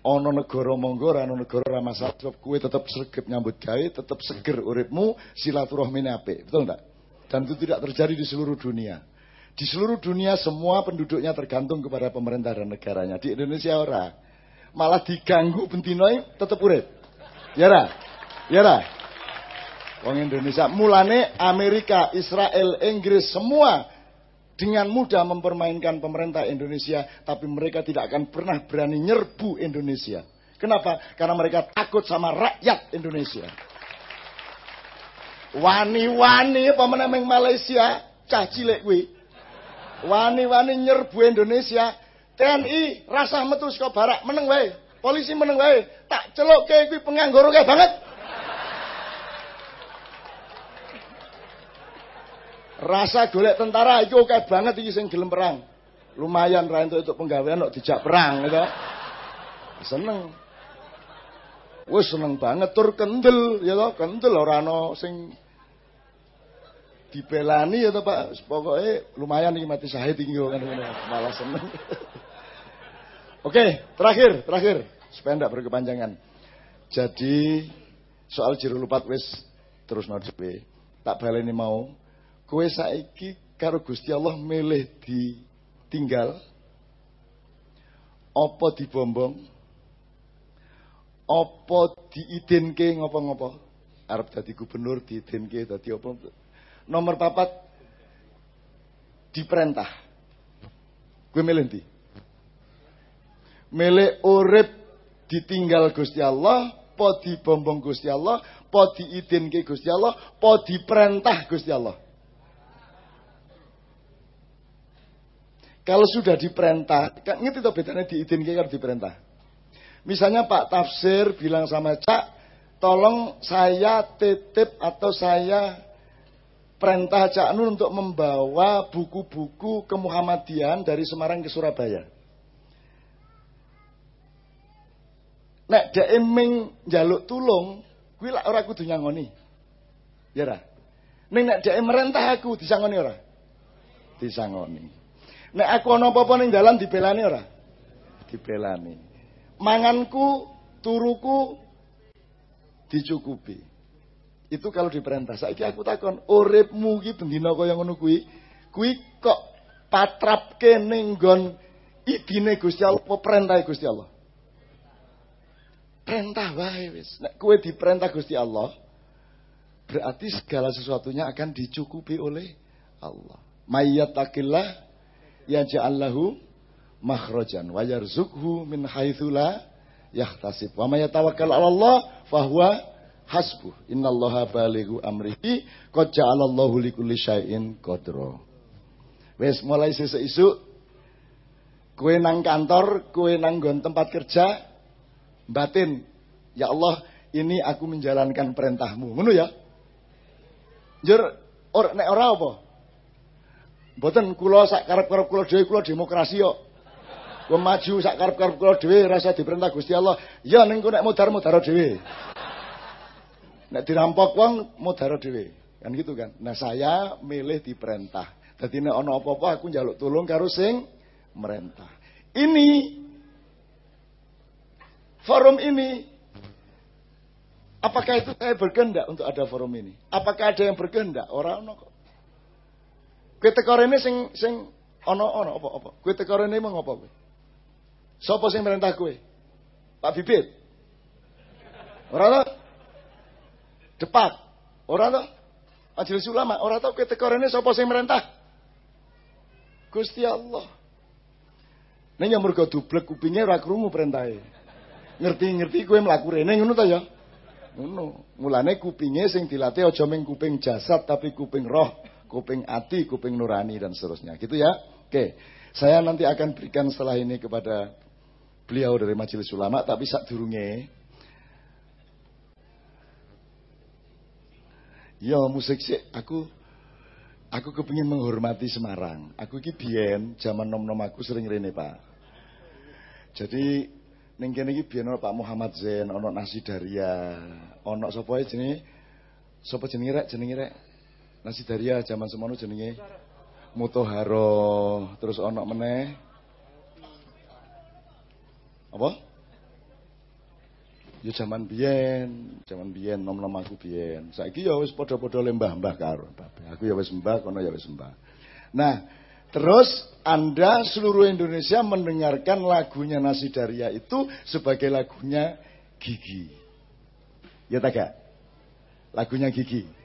ana negara monggo ana negara ora masalah sebab kowe tetep sregep nyambut gawe, tetep seger uripmu, silaturahmine apik. Betul enggak? Dan itu tidak terjadi di seluruh dunia. Di seluruh dunia semua penduduknya tergantung kepada pemerintah dan negaranya. Di Indonesia ora. Malah diganggu bentinoi tetep urip. Ya ra? Ya ra? Wong Indonesia mulane Amerika, Israel, Inggris semua dengan mudah mempermainkan pemerintah Indonesia, tapi mereka tidak akan pernah berani nyerbu Indonesia. Kenapa? Karena mereka takut sama rakyat Indonesia. Wani-wani apa menameng Malaysia, cah cilik kuwi. Wani-wani nyerbu Indonesia, TNI rasa metu saka barak meneng wae. Polisi meneng wae. Tak celukke kuwi penganggur kae banget. Rasa golek tentara itu oke banget iki sing gelem perang. Lumayan ra entuk untuk penggawean dijak perang gitu. Seneng. Wes seneng banget tur kendel ya toh, kendel ora ana sing dibelani ya toh Pak. Pokoke lumayan iki mati syahid iki kan malah seneng. Oke, terakhir, terakhir supaya ndak berkepanjangan. Jadi soal jero lupat wis terus dhewe. Tak baleni mau Kowe saiki karo Gusti Allah milih ditinggal apa dibombong apa diidinke ngopo-ngopo arep dadi gubernur diidinke dadi apa? Nomor papat diperintah. Gue milih ndi milih urip ditinggal Gusti Allah po dibombong Gusti Allah po diidinke Gusti Allah po diperintah Gusti Allah Kalau sudah diperintah, kan ngerti toh bedanya diizinkan kalau diperintah. Misalnya Pak Tafsir bilang sama Cak, tolong saya titip atau saya perintah Cak Nur untuk membawa buku-buku kemuhamadian dari Semarang ke Surabaya. Nek dia eming jaluk tulung, kuwi lak ora kudu nyangoni. Ya ora. Ning nek dia merentah aku disangoni ora? Disangoni. Nek aku ana apa-apa ning dalan dibelani ora? Dibelani. Manganku, turuku dicukupi. Itu kalau diperintah. Saiki aku takon, uripmu ki bendina kaya ngono kuwi, kuwi kok patrapke ning nggon idine Gusti Allah apa perintah Gusti Allah? Perintah wae wis. Nek kowe diperintah Gusti Allah, berarti segala sesuatunya akan dicukupi oleh Allah. Mayyatakillah yaj'al lahu makhrajan wa yarzuqhu min haitsu la yahtasib. Wa may yatawakkal 'ala Allah fahuwa hasbuh. Innallaha balighu amrihi qad ja'alallahu likulli syai'in qadra. Wes mulai sesuk isuk kowe nang kantor, kowe nang nggon tempat kerja batin, ya Allah, ini aku menjalankan perintahmu. Ngono ya? Jur or nek ora apa? Mboten kula sak karep-karep kula dhewe kula demokrasi kok. Kula maju sak karep-karep kula dhewe rasa diperintah Gusti Allah. Ya ning nek mudhar-mudhar dhewe. Nek dirampok wong mudhar dhewe. Kan gitu kan. Nah saya milih diperintah. Dadi nek ana apa-apa aku njaluk tulung karo sing merentah. Ini forum ini Apakah itu saya berkehendak untuk ada forum ini? Apakah ada yang berkehendak? Orang ono kok. Kowe teko rene sing sing ana ana apa-apa. Kowe teko rene mau ngopo kowe? Sopo sing merintah kowe? Pak Bibit. Ora to? Depak. Ora to? Majelis ulama, ora tau kowe teko rene sapa sing merintah? Gusti Allah. Ning yang mergo dublek kupinge ora krungu. Ngerti-ngerti kowe mlaku rene ngono ta ya? Ngono. Mulane kupinge sing dilatih aja ming kuping jasad tapi kuping roh kuping ati, kuping nurani dan seterusnya. Gitu ya. Oke. Saya nanti akan berikan setelah ini kepada beliau dari Majelis Ulama tapi sak durunge Ya musik sih aku aku kepingin menghormati Semarang. Aku iki biyen zaman nom-nom aku sering rene, Pak. Jadi ning kene iki biyen Pak Muhammad Zain, ana Nasidaria, ana sapa jenenge? Sapa jenenge rek? Jenenge rek? Nasi Daria zaman semono jenenge Mutoharo, terus ana meneh. Apa? Ya zaman biyen, zaman biyen nom-nom aku biyen. Saiki ya wis padha-padha lembah-mbah karo babe. Aku ya wis mbah, kono ya wis mbah. Nah, terus Anda seluruh Indonesia mendengarkan lagunya Nasi Daria itu sebagai lagunya Gigi. Ya tak? Lagunya Gigi.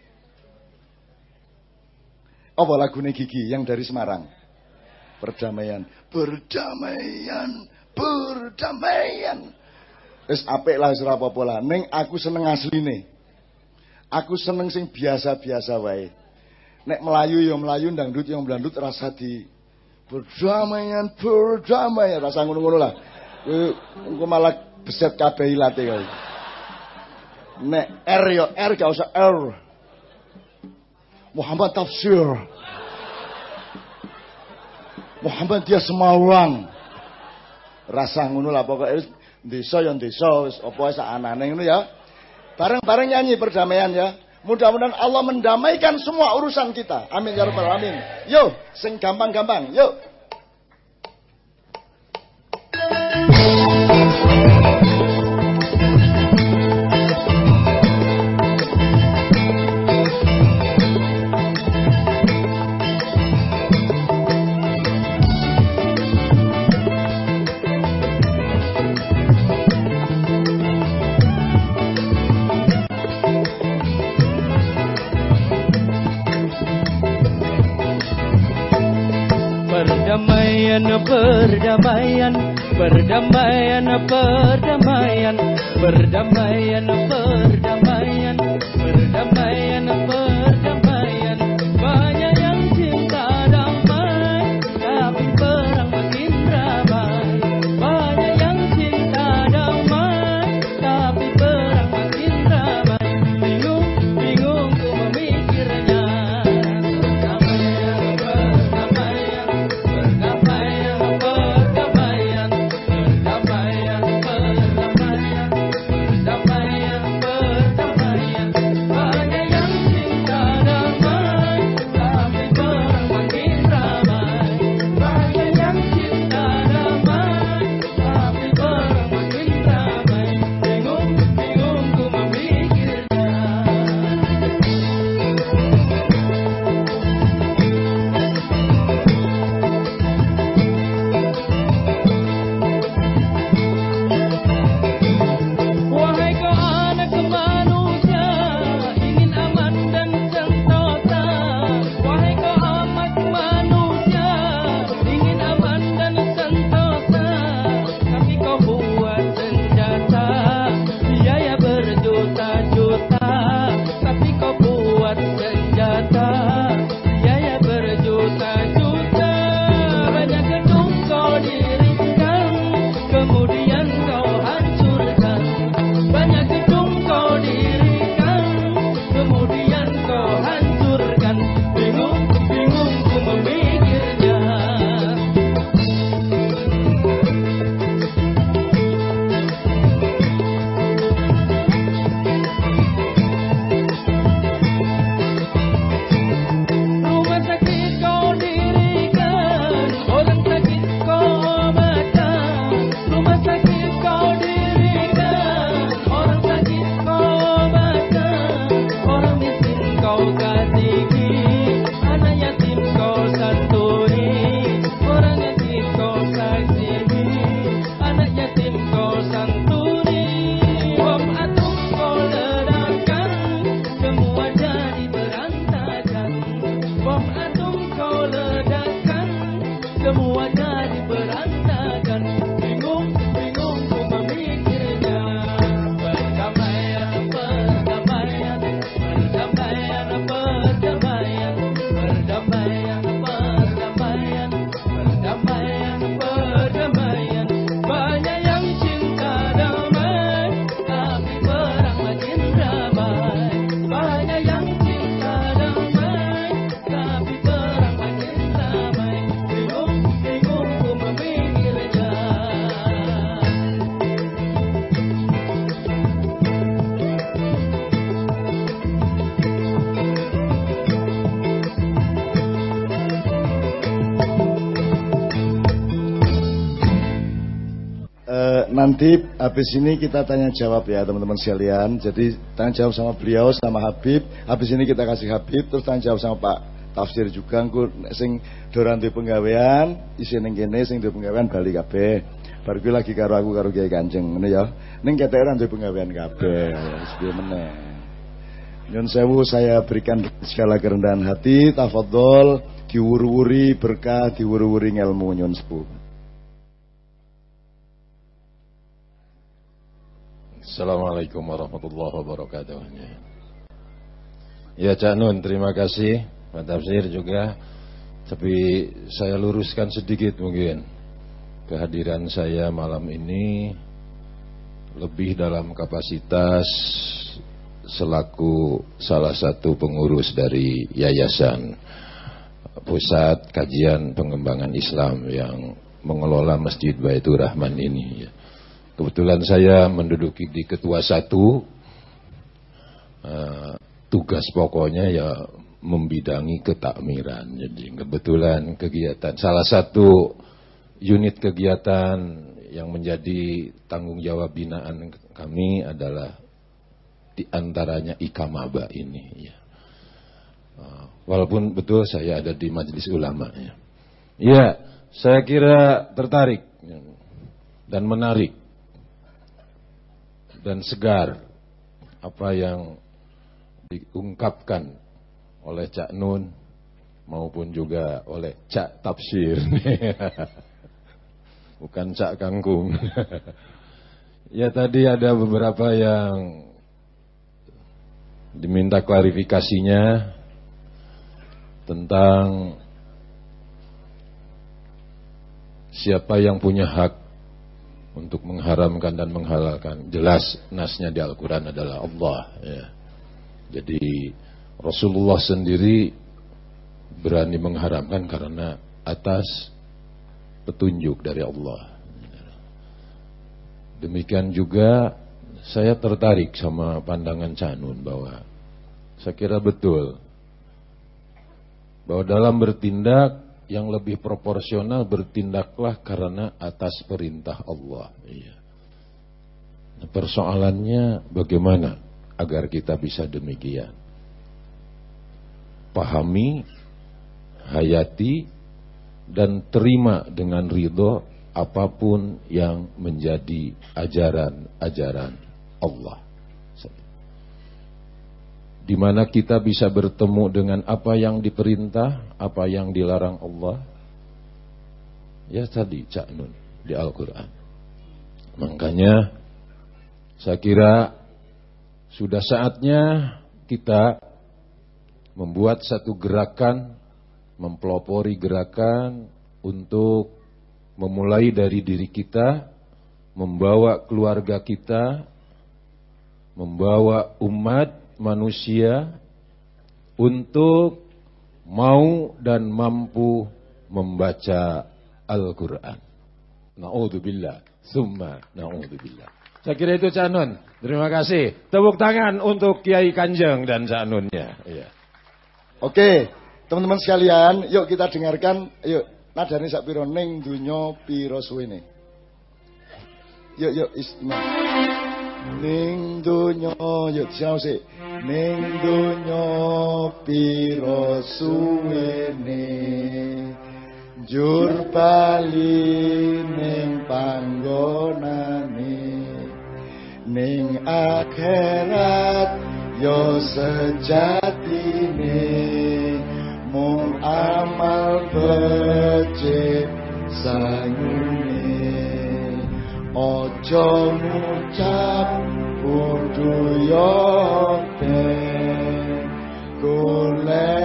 Apa lagunya Gigi yang dari Semarang? Perdamaian. Perdamaian, perdamaian. Wis apik lah ora apa-apa lah. Ning aku seneng asline. Aku seneng sing biasa-biasa wae. Nek Melayu ya Melayu, dangdut yang dangdut rasa di perdamaian, perdamaian rasa ngono-ngono lah. Engko malah beset kabeh ilate kowe. Nek R ya R gak usah R. Muhammad Tafsir. Muhammad dia Semarang. Rasa ngono lah pokoknya desa yang desa wis apa ngono ya. Bareng-bareng nyanyi perdamaian ya. Mudah-mudahan Allah mendamaikan semua urusan kita. Amin ya rabbal alamin. Yo, sing gampang-gampang. Yuk. Perdamaian, perdamaian, perdamaian, perdamaian, perdamaian, nanti habis ini kita tanya jawab ya teman-teman sekalian. Jadi tanya jawab sama beliau sama Habib. Habis ini kita kasih Habib terus tanya jawab sama Pak Tafsir juga nek sing doran duwe penggawean isi ning kene sing duwe penggawean bali kabeh. Bar kuwi lagi karo aku karo Kiai Kanjeng ngene ya. Ning ketek ora duwe penggawean kabeh. Piye meneh. Nyun sewu saya berikan segala kerendahan hati, tafadhol diwur-wuri berkah, diwur-wuri ngelmu nyun sepuh. Assalamualaikum warahmatullahi wabarakatuh. Ya Cak Nun, terima kasih. Pak Tafsir juga. Tapi saya luruskan sedikit mungkin. Kehadiran saya malam ini lebih dalam kapasitas selaku salah satu pengurus dari Yayasan Pusat Kajian Pengembangan Islam yang mengelola Masjid Baitur Rahman ini. Kebetulan saya menduduki di ketua satu, uh, tugas pokoknya ya membidangi ketakmiran. Jadi kebetulan kegiatan salah satu unit kegiatan yang menjadi tanggung jawab binaan kami adalah di antaranya ikamaba ini. Ya. Uh, walaupun betul saya ada di majelis ulama. Ya, ya saya kira tertarik dan menarik dan segar apa yang diungkapkan oleh Cak Nun maupun juga oleh Cak Tafsir. Bukan Cak Kangkung. ya tadi ada beberapa yang diminta klarifikasinya tentang siapa yang punya hak untuk mengharamkan dan menghalalkan. Jelas nasnya di Al-Quran adalah Allah. Ya. Jadi Rasulullah sendiri berani mengharamkan karena atas petunjuk dari Allah. Demikian juga saya tertarik sama pandangan Canun bahwa saya kira betul bahwa dalam bertindak yang lebih proporsional bertindaklah karena atas perintah Allah. Iya. Nah, persoalannya bagaimana agar kita bisa demikian? Pahami, hayati, dan terima dengan ridho apa pun yang menjadi ajaran-ajaran Allah. Di mana kita bisa bertemu dengan apa yang diperintah, apa yang dilarang Allah. Ya tadi Cak Nun di Al-Quran. Makanya saya kira sudah saatnya kita membuat satu gerakan, mempelopori gerakan untuk memulai dari diri kita, membawa keluarga kita, membawa umat manusia untuk mau dan mampu membaca Al-Quran. Na'udzubillah. Summa na'udzubillah. Saya kira itu Canun. Terima kasih. Tepuk tangan untuk Kiai Kanjeng dan Canunnya. Iya. Oke, teman-teman sekalian, yuk kita dengarkan, yuk nadane sak pira ning donya pira suwene. Yuk yuk istimewa. Ning donya ya sih ning donya pira suwene? Jur bali ning panggonane. Ning akhirat yo sejatine. Mung amal becik sanyune Ojo ngucap kudu yote Golek ilmu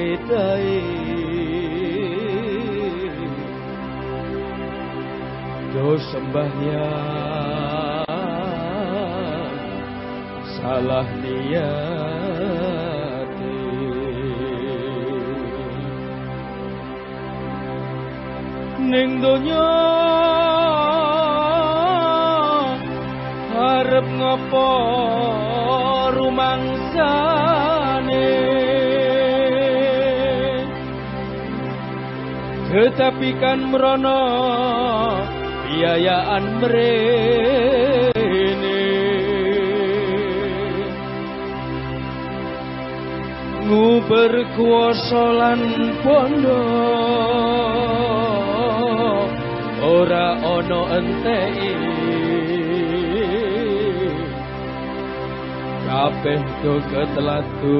paedai do sembahyang salah niat ning donya arep ngopo rumangsane tetapi kan merono biayaan mrene. Nguber kuasa lan bondo ora ana enteki. Kabeh do ketelatu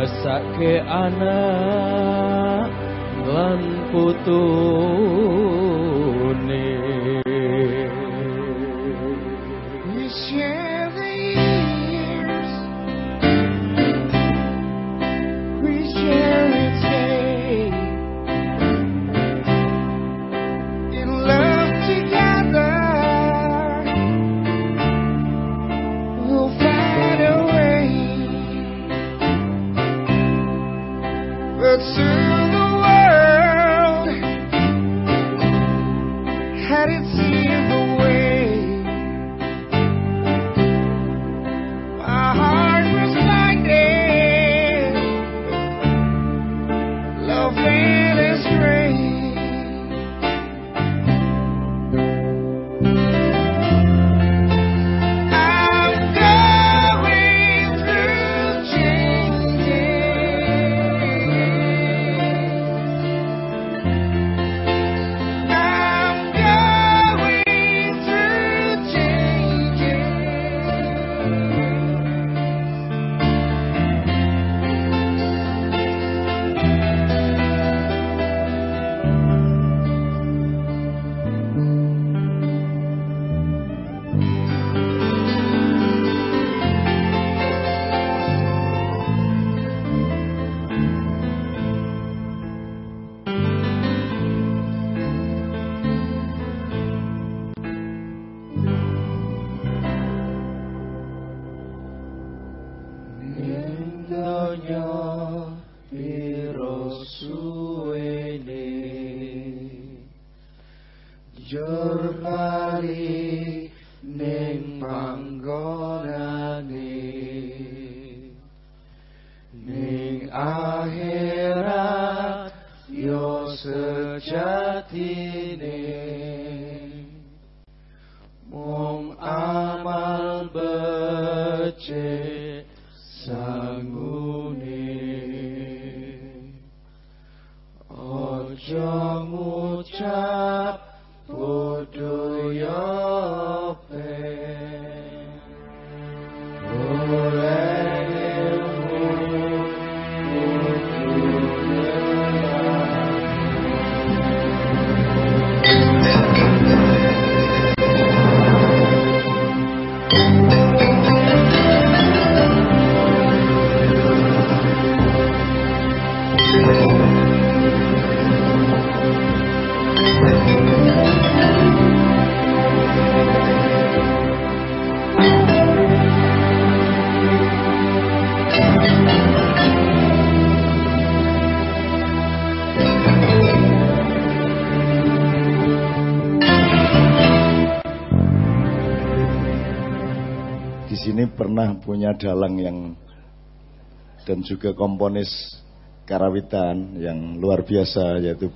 mesake anak lan putune pernah punya dalang yang dan juga komponis karawitan yang luar biasa yaitu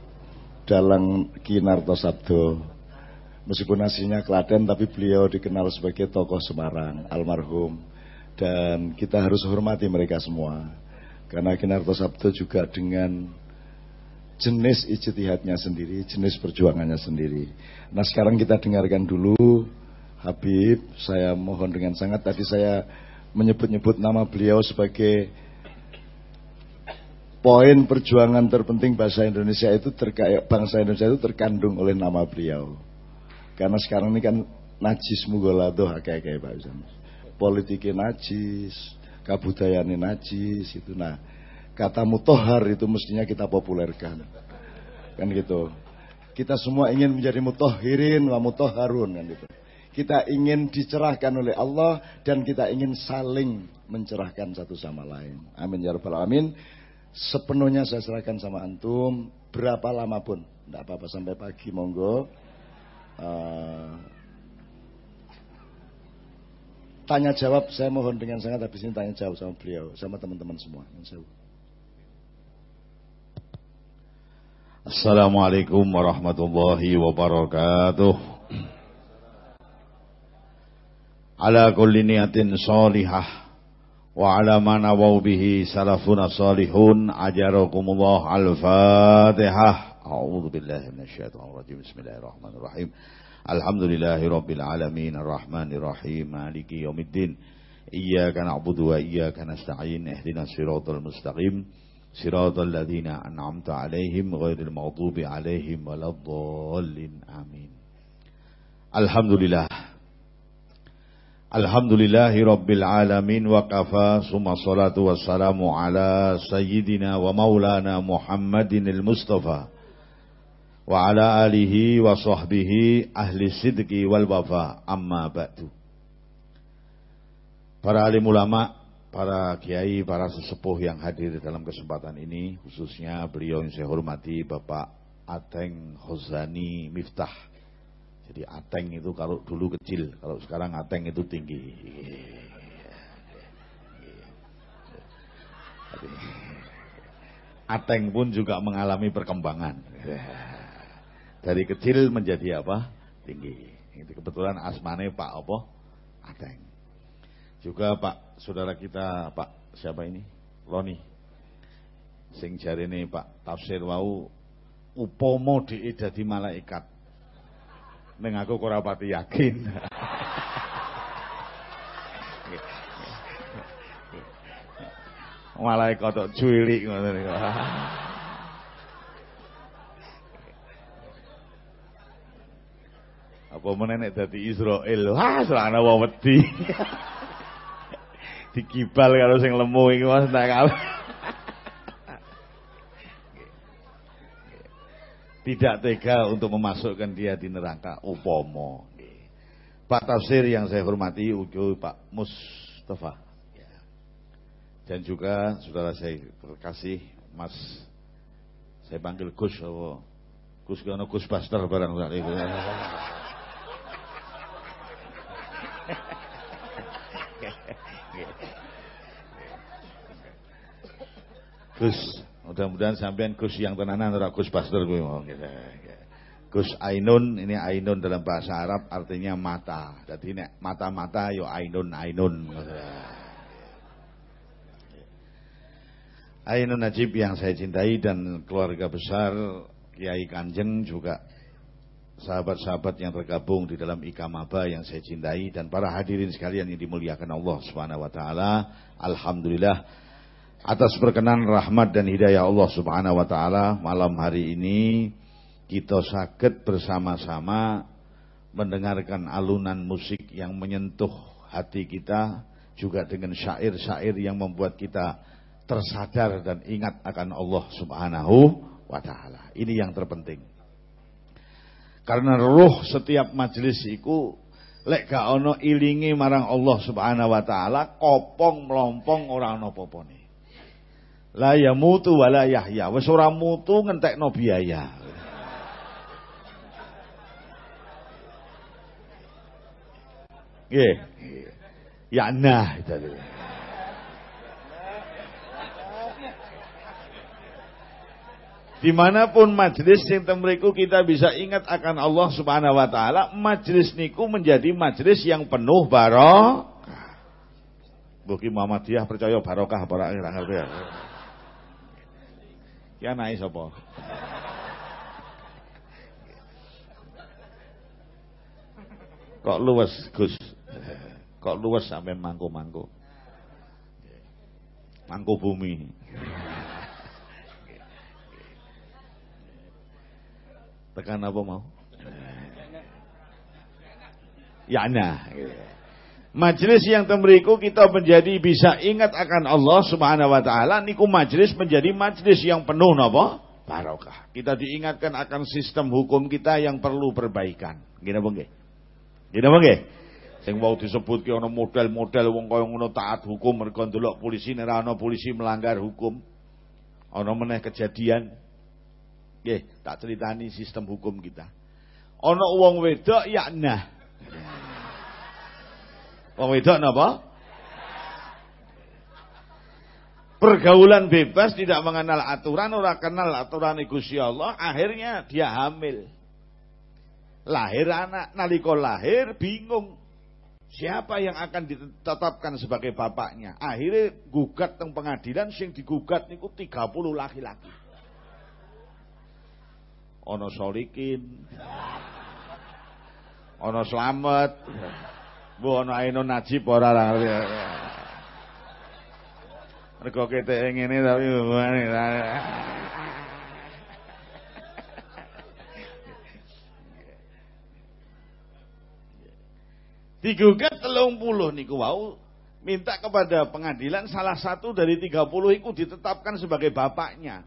dalang Kinarto Sabdo. Meskipun aslinya Klaten tapi beliau dikenal sebagai tokoh Semarang, almarhum dan kita harus hormati mereka semua. Karena Kinarto Sabto juga dengan jenis ijtihadnya sendiri, jenis perjuangannya sendiri. Nah sekarang kita dengarkan dulu Habib, saya mohon dengan sangat tadi saya menyebut-nyebut nama beliau sebagai poin perjuangan terpenting bahasa Indonesia itu terkait bangsa Indonesia itu terkandung oleh nama beliau. Karena sekarang ini kan najis mugolado kayak Pak Ustaz. Politiknya najis, kabudayaannya najis itu. Nah, kata mutohar itu mestinya kita populerkan. Kan gitu. Kita semua ingin menjadi mutohirin wa mutoharun kan gitu. Kita ingin dicerahkan oleh Allah dan kita ingin saling mencerahkan satu sama lain. Amin ya rabbal alamin. Sepenuhnya saya serahkan sama antum berapa lama pun, tidak apa-apa sampai pagi monggo. Uh, tanya jawab saya mohon dengan sangat habis ini tanya jawab sama beliau sama teman-teman semua. Assalamualaikum warahmatullahi wabarakatuh. على كل نية صالحة وعلى ما نووا به سلفنا الصالحون أجركم الله الفاتحة أعوذ بالله من الشيطان الرجيم بسم الله الرحمن الرحيم الحمد لله رب العالمين الرحمن الرحيم مالك يوم الدين إياك نعبد وإياك نستعين اهدنا الصراط المستقيم صراط الذين أنعمت عليهم غير Alhamdulillahi Rabbil Alamin wa kafa summa salatu wassalamu ala sayyidina wa maulana Muhammadin al-Mustafa wa ala alihi wa sahbihi ahli sidqi wal wafa. Amma ba'du. Para alim ulama, para kiai, para sesepuh yang hadir dalam kesempatan ini khususnya beliau yang saya hormati Bapak Ateng Hozani Miftah jadi ateng itu kalau dulu kecil, kalau sekarang ateng itu tinggi. Ateng pun juga mengalami perkembangan. Dari kecil menjadi apa? Tinggi. Itu kebetulan asmane Pak apa? Ateng. Juga Pak saudara kita Pak siapa ini? Loni. Sing jari ini Pak tafsir wau upomo diidadi malaikat Neng aku ora pati yakin. Malah kotok cuilik ngono niku. Apa menenek dadi Israel? Wah, serana wong wedi. Dikibal karo sing lemu iki Mas tak tidak tega untuk memasukkan dia di neraka upomo. Pak Tafsir yang saya hormati Ujo Pak Mustafa dan juga saudara saya terkasih Mas saya panggil Gus oh, Gus Gono Gus Baster barang itu. Gus Mudah-mudahan sampean Gus yang tenanan ora Gus Pastor kuwi mau gitu. Gus Ainun ini Ainun dalam bahasa Arab artinya mata. Jadi nek mata-mata yo Ainun Ainun. Ainun Najib yang saya cintai dan keluarga besar Kiai Kanjeng juga sahabat-sahabat yang tergabung di dalam Ikamaba yang saya cintai dan para hadirin sekalian yang dimuliakan Allah Subhanahu wa taala. Alhamdulillah atas berkenan rahmat dan hidayah Allah Subhanahu wa taala malam hari ini kita sakit bersama-sama mendengarkan alunan musik yang menyentuh hati kita juga dengan syair-syair yang membuat kita tersadar dan ingat akan Allah Subhanahu wa taala. Ini yang terpenting. Karena roh setiap majelis itu lek gak ono ilingi marang Allah Subhanahu wa taala kopong melompong orang apa La ya mutu wala yahya. Wis ora mutu ngentekno biaya. Nggih. Ya nah itu. Di mana pun majelis yang temeriku kita bisa ingat akan Allah subhanahu wa ta'ala Majelis niku menjadi majelis yang penuh barokah Mbok ki Muhammadiyah percaya barokah apa ora ora ngerti ya. Ki anake sapa? Kok luwes, Gus? Kok luwes sampean mangku-mangku? Mangku bumi. Tekan apa mau? Ya nah. Majelis yang temeriku kita menjadi bisa ingat akan Allah Subhanahu wa taala niku majelis menjadi majelis yang penuh napa? Barokah. Kita diingatkan akan sistem hukum kita yang perlu perbaikan. Gini apa nggih? Gini apa nggih? Sing mau disebut ki ana model-model wong kaya ngono taat hukum mergo ndelok polisi nek ana polisi melanggar hukum. Ana meneh kejadian. Nggih, tak ceritani sistem hukum kita. Ana wong wedok ya nah. Wong wedok napa? Pergaulan bebas tidak mengenal aturan, ora kenal aturan Gusti Allah, akhirnya dia hamil. Lahir anak, nalika lahir bingung. Siapa yang akan ditetapkan sebagai bapaknya? Akhirnya gugat teng pengadilan sing digugat niku 30 laki-laki. Ono solikin. Ono slamet. Bu ono Ainun Najib ora lah. Mergo kete ngene tapi hubungane Digugat telung puluh niku wau minta kepada pengadilan salah satu dari 30 itu ditetapkan sebagai bapaknya.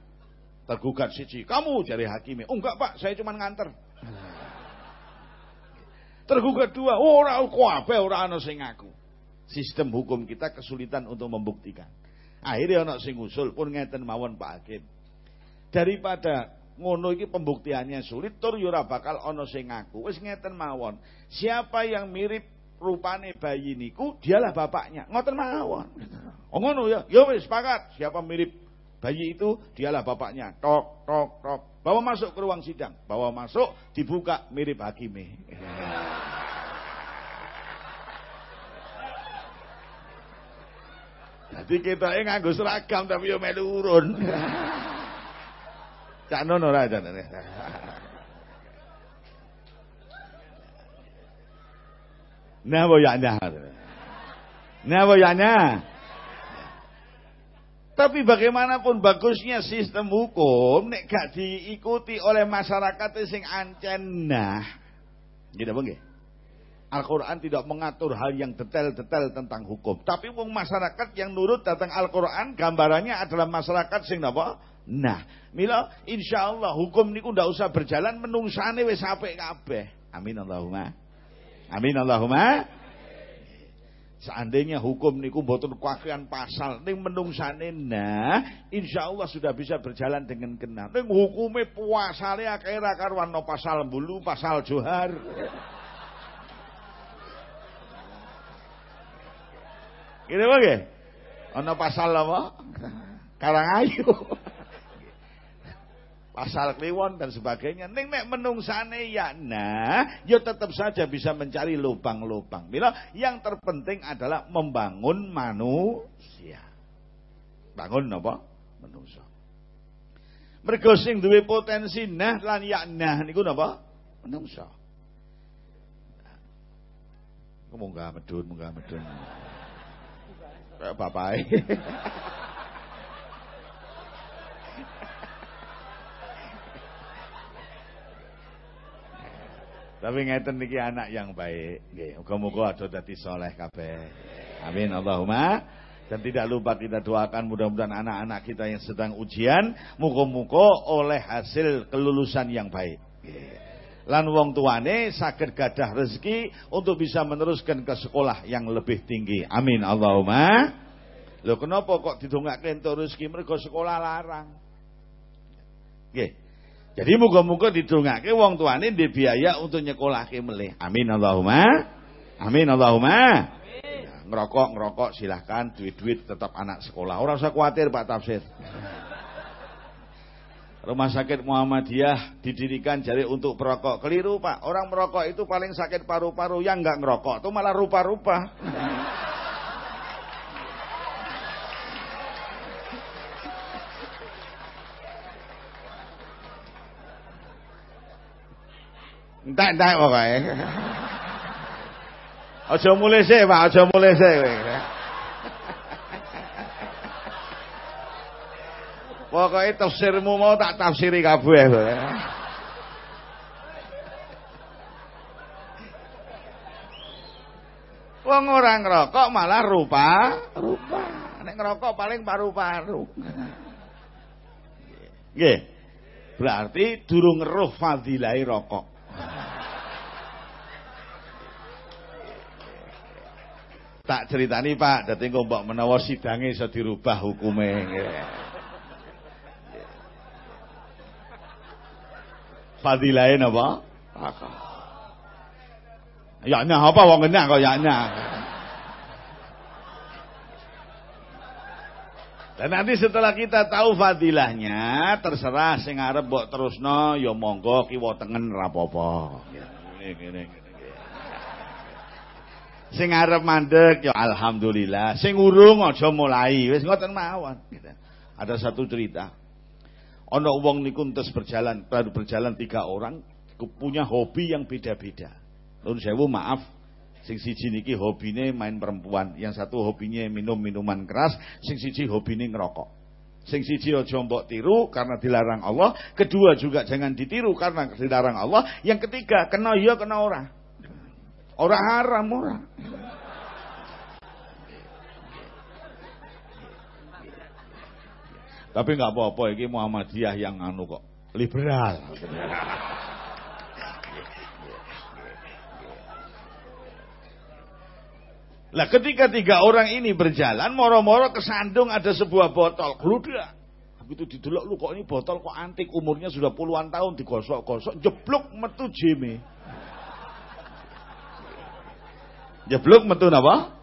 Tergugat siji, kamu cari hakimnya. Oh enggak pak, saya cuma nganter. Tergugat dua, oh, ora kabeh ora ana sing ngaku. Sistem hukum kita kesulitan untuk membuktikan. Akhirnya ana sing usul pun ngeten mawon Pak Hakim. Daripada ngono iki pembuktiannya sulit tur yo ora bakal ana sing ngaku. Wis ngeten mawon. Siapa yang mirip rupane bayi niku dialah bapaknya. Ngoten mawon. Oh ngono ya. Ya wis sepakat. Siapa mirip bayi itu dialah bapaknya. Tok tok tok. Bawa masuk ke ruang sidang. Bawa masuk dibuka mirip hakime. Jadi kita yang nganggo seragam tapi yo melu urun. Cak nono ora jan. Nah boyaknya. Nah boyaknya. Tapi bagaimanapun bagusnya sistem hukum nek gak diikuti oleh masyarakat sing ancen nah. Gitu apa nggih? Al-Quran tidak mengatur hal yang detail-detail tentang hukum. Tapi wong masyarakat yang nurut datang Al-Quran, gambarannya adalah masyarakat sing napa? Nah, mila insya Allah hukum niku ndak usah berjalan menungsane wis apik kabeh. Amin Allahumma. Amin Allahumma. Seandainya hukum niku mboten kakean pasal ning menungsane nah, insya Allah sudah bisa berjalan dengan kenal. Ning hukume puasane akeh ra karuan no pasal bulu, pasal johar. Apa Ana pasal apa? Karangayu. Pasal kliwon dan sebagainya. Ning nek menungsane ya nah, ya tetap saja bisa mencari lubang-lubang. Bila yang terpenting adalah membangun manusia. Bangun apa? Manusia. Mergo sing duwe potensi nah lan ya nah niku napa? Manusia. Munggah medun, munggah medun. Bapak Tapi ngeten niki anak yang baik. Nggih, muga-muga ada dadi soleh kabeh. Amin Allahumma. Dan tidak lupa kita doakan mudah-mudahan anak-anak kita yang sedang ujian muga-muga oleh hasil kelulusan yang baik. Lan wong tuane saged gadah rezeki untuk bisa meneruskan ke sekolah yang lebih tinggi. Amin Allahumma. Lho kenapa kok didongake entuk rezeki mergo sekolah larang? Nggih. Jadi muga-muga didongake wong tuane ndek biaya untuk nyekolahke melih. Amin Allahumma. Amin Allahumma. Ya, ngerokok ngerokok silahkan duit-duit tetap anak sekolah. Ora usah khawatir Pak Tafsir. Rumah sakit Muhammadiyah didirikan jadi untuk perokok. Keliru Pak. Orang merokok itu paling sakit paru-paru. Yang nggak ngerokok itu malah rupa-rupa. Entek-entek pokoke. Aja mulai sih, Pak, aja mulai sih. Pokoknya tafsirmu mau tak tafsiri kabeh kowe. Wong ora ngerokok malah rupa, rupa. Nek ngerokok paling paru-paru. Nggih. Berarti durung ngeruh fadilahe rokok. Tak ceritani Pak, dadi engko mbok menawa sidange iso dirubah hukume. Nggih. Fadilahe napa? Ya nyah apa wong enak kok ya nyah. Dan nanti setelah kita tahu fadilahnya, terserah sing arep mbok terusno ya monggo kiwa tengen rapopo. Ngene ngene. Sing arep mandek ya alhamdulillah, sing urung aja mulai, wis ngoten mawon. Ada satu cerita. Ono wong niku terus berjalan, baru berjalan tiga orang, punya hobi yang beda-beda. Nun sewu maaf, sing siji niki hobine main perempuan, yang satu hobinya minum minuman keras, sing siji hobine ngerokok. Sing siji aja mbok tiru karena dilarang Allah, kedua juga jangan ditiru karena dilarang Allah, yang ketiga kena iya kena ora. Ora haram ora. Tapi nggak apa-apa, ini Muhammadiyah yang anu kok liberal. Lah ketika tiga orang ini berjalan, moro-moro kesandung ada sebuah botol, gludak. Begitu didelok lu kok ini botol kok antik, umurnya sudah puluhan tahun digosok-gosok, jeblok metu jeme. Jeblok metu napa?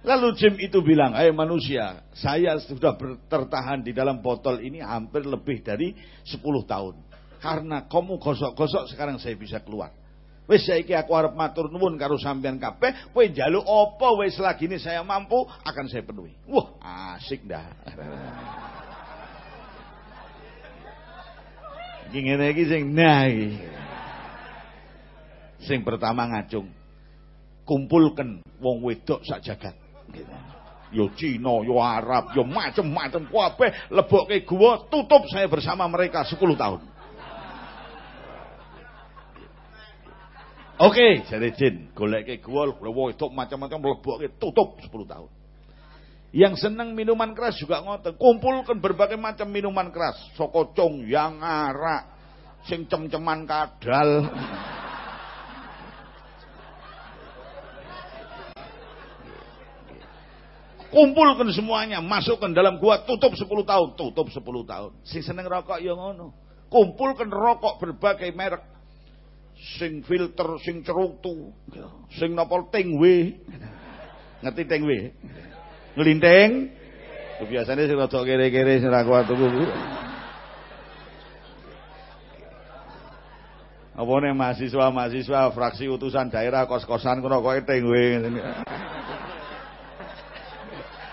Lalu Jim itu bilang, "Eh manusia, saya sudah ber- tertahan di dalam botol ini hampir lebih dari 10 tahun. Karena kamu gosok-gosok sekarang saya bisa keluar. Wis saiki aku arep matur nuwun karo sampean kabeh, kowe njaluk apa wis lagine saya mampu akan saya penuhi. Wah, asik dah. Iki ngene iki sing nah. Sing pertama ngacung. Kumpulkan wong wedok sak jagat. Gitu. Yo Cina, yo Arab, yo macem-macem kabeh lebokke gua, tutup saya bersama mereka 10 tahun. Oke, jare jin, goleke gua, golek wedok macam-macam lebokke tutup 10 tahun. Yang seneng minuman keras juga ngoten, kumpulkan berbagai macam minuman keras, sokocong, yang arak, sing cem-ceman kadal. Kumpulkan semuanya, masukkan dalam gua, tutup 10 tahun, tutup 10 tahun. Sing seneng rokok ya ngono. Kumpulkan rokok berbagai merek. Sing filter, sing cerutu, sing napa tengwe. Ngerti tengwe? Ngelinteng. Itu biasanya sing rada kere-kere sing ra kuat tuku. Apa nih mahasiswa-mahasiswa fraksi utusan daerah kos-kosan kono koke tengwe ngene.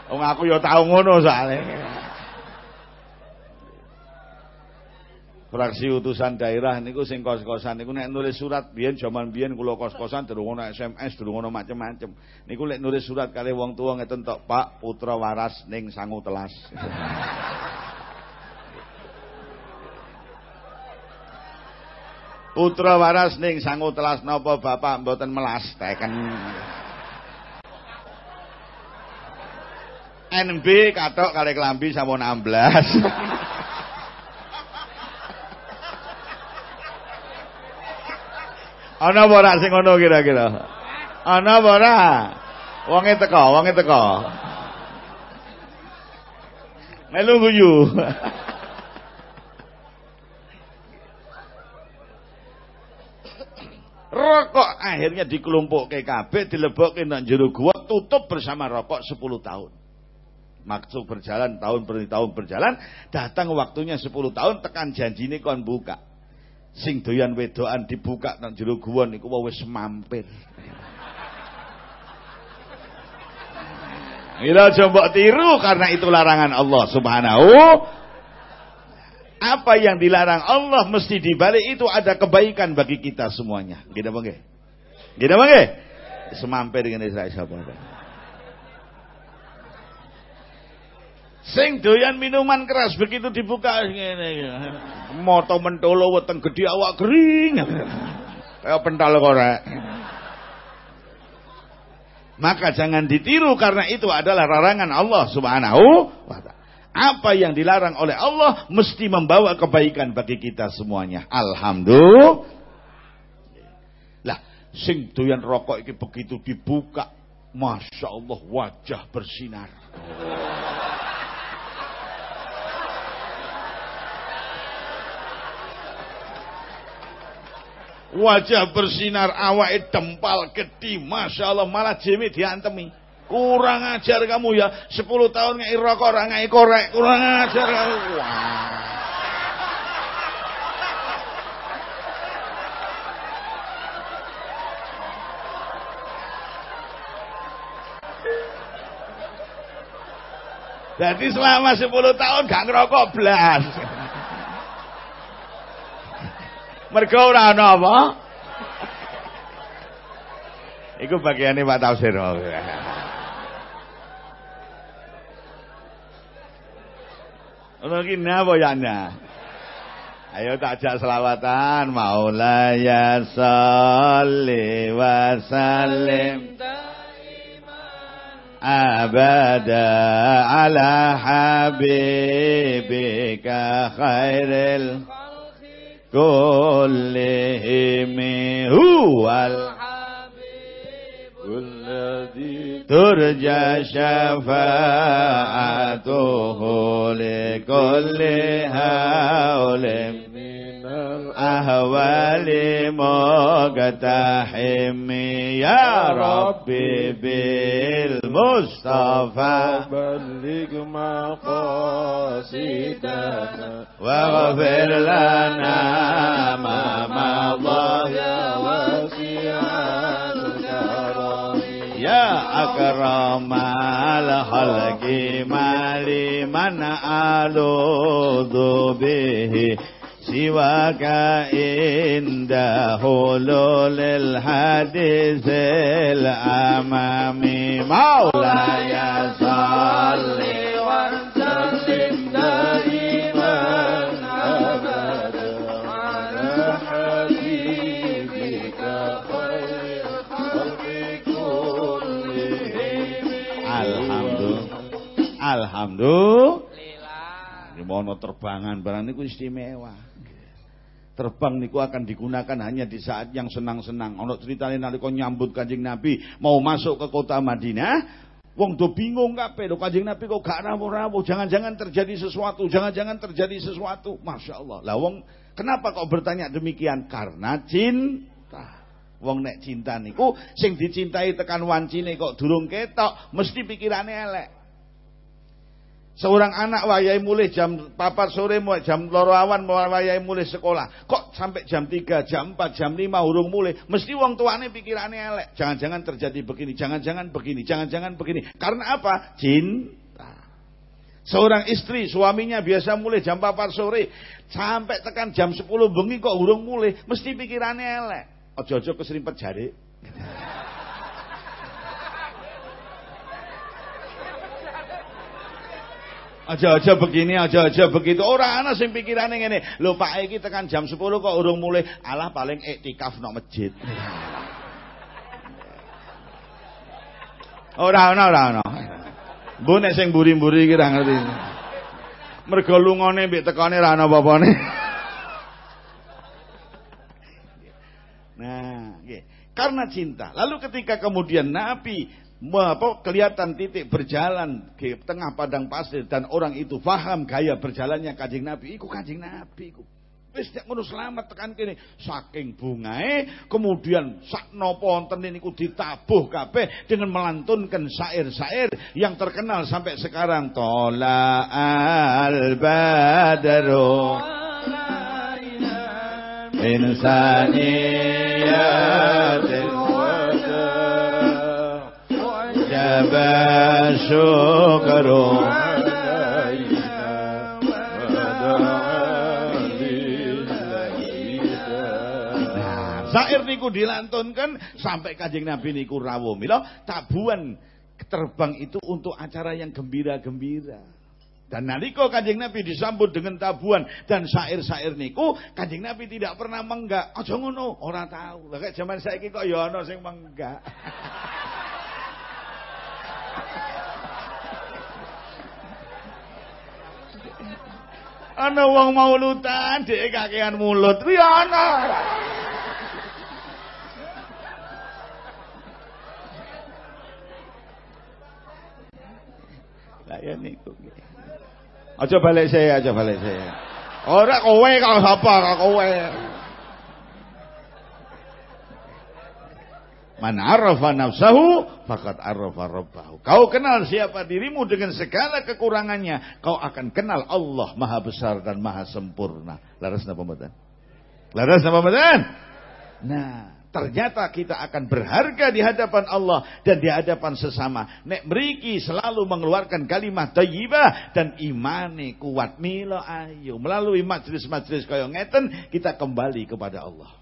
Wong aku ya tau ngono soalnya. Fraksi utusan daerah niku sing kos-kosan niku nek nulis surat biyen jaman biyen kula kos-kosan durung ono SMS, durung ono macem-macem. Niku lek nulis surat kali wong tua ngeten tok, Pak, putra waras ning sangu telas. putra waras ning sangu telas napa bapak mboten melas teken. NB katok kali kelambi sampun 16. Ana apa ora sing ngono kira-kira? Ana apa ora? Wonge teko, wonge teko. Melu guyu. Rokok akhirnya dikelumpukke kabeh, dilebokke nang jero gua, tutup bersama rokok 10 tahun. Maksud berjalan tahun per tahun berjalan, datang waktunya 10 tahun tekan janjine kon buka. Sing doyan wedokan dibuka nang jero gua niku wis mampir. Ila coba tiru karena itu larangan Allah Subhanahu. apa yang dilarang Allah mesti dibalik itu ada kebaikan bagi kita semuanya. Gitu bang? Gitu bang? Semampai dengan Israel sahabat. Sing doyan minuman keras begitu dibuka ngene ya. Moto mentolo weteng gede awak kering. Kayak pental korek. Maka jangan ditiru karena itu adalah larangan Allah Subhanahu wa taala. Apa yang dilarang oleh Allah mesti membawa kebaikan bagi kita semuanya. Alhamdulillah. Lah, sing doyan rokok iki begitu dibuka, Masya Allah wajah bersinar. Wajah bersinar awake dempal gede, Masya Allah malah jemi diantemi. Kurang ajar kamu ya, 10 tahun ngei rokok, ora korek, kurang ajar kamu. Jadi selama 10 tahun gak ngerokok blas. Mergo ora ana apa? Iku bagiane Pak Tafsir. Ono ki napa ya? Ayo tak ajak selawatan Maulaya salli wa sallim abada ala habibika khairil كلهم هو الذي ترجى شفاعته لكل هول من الأهوال مقتحم يا ربي بالمصطفى. بلغ مقاصدنا واغفر لنا ما مضى. يا الكرم يا أكرم الخلق ما لمن ألوذ به. سواك عند حلول الحديث الأمامي مولاي صل وسلم دائما ابدا على حبيبك خير خلق كلهم Alhamdulillah. Alhamdulillah. Ini mono terbangan barang niku istimewa. Terbang niku akan digunakan hanya di saat yang senang-senang. Ono ceritane nalika nyambut Kanjeng Nabi mau masuk ke kota Madinah, wong do bingung kabeh lho Kanjeng Nabi kok gak rawuh-rawuh, jangan-jangan terjadi sesuatu, jangan-jangan terjadi sesuatu. Masya Allah. Lah wong kenapa kok bertanya demikian? Karena cinta. Wong nek cinta niku sing dicintai tekan wancine kok durung ketok, mesti pikirane elek. Seorang anak wayai mulai jam 4 sore jam loro awan wayai mulai sekolah. Kok sampai jam 3, jam 4, jam 5 urung mulai. Mesti wong tuane pikirane elek. Jangan-jangan terjadi begini, jangan-jangan begini, jangan-jangan begini. Karena apa? Cinta. Seorang istri suaminya biasa mulai jam 4 sore sampai tekan jam 10 bengi kok urung mulai, mesti pikirane elek. Ojo-ojo keserimpet jari. Aja-aja begini, aja-aja begitu. Ora ana sing pikirane ngene. Lho Pak iki tekan jam 10 kok urung mulai. Alah paling iktikaf nang masjid. Ora ana, ora ana. Mbok nek sing mburi-mburi iki ra ngerti. Mergo lungone mbek tekane ra ana. Nah. Karena cinta. Lalu ketika kemudian Nabi apa, kelihatan titik berjalan ke tengah padang pasir dan orang itu paham gaya berjalannya Kanjeng Nabi, iku Kanjeng Nabi iku. Wis nek ngono selamat tekan kene. Saking bungae kemudian sak napa wonten niku ditabuh kabeh dengan melantunkan syair-syair yang terkenal sampai sekarang. Tola al badru. Insaniyatin شكره syair niku dilantunkan sampai kajing Nabi niku rawo milo tabuan terbang itu untuk acara yang gembira-gembira. Dan nalika kajeng Nabi disambut dengan tabuan dan syair-syair niku, kajeng Nabi tidak pernah menggak. Oh ngono, orang tahu. Lagi zaman saya saiki kok ya sing menggak. Ana wong maulutan dhek kakean mulut. Kuwi ana. Lah ya niku. Aja balik saya, aja balik saya. Ora kowe kok sapa kok kowe. Man arafa nafsahu faqad arafa rabbahu. Kau kenal siapa dirimu dengan segala kekurangannya, kau akan kenal Allah Maha Besar dan Maha Sempurna. Laras napa mboten? Laras napa mboten? Nah, ternyata kita akan berharga di hadapan Allah dan di hadapan sesama. Nek mriki selalu mengeluarkan kalimat thayyibah dan imane kuat milo ayo melalui majlis-majlis kaya ngeten kita kembali kepada Allah.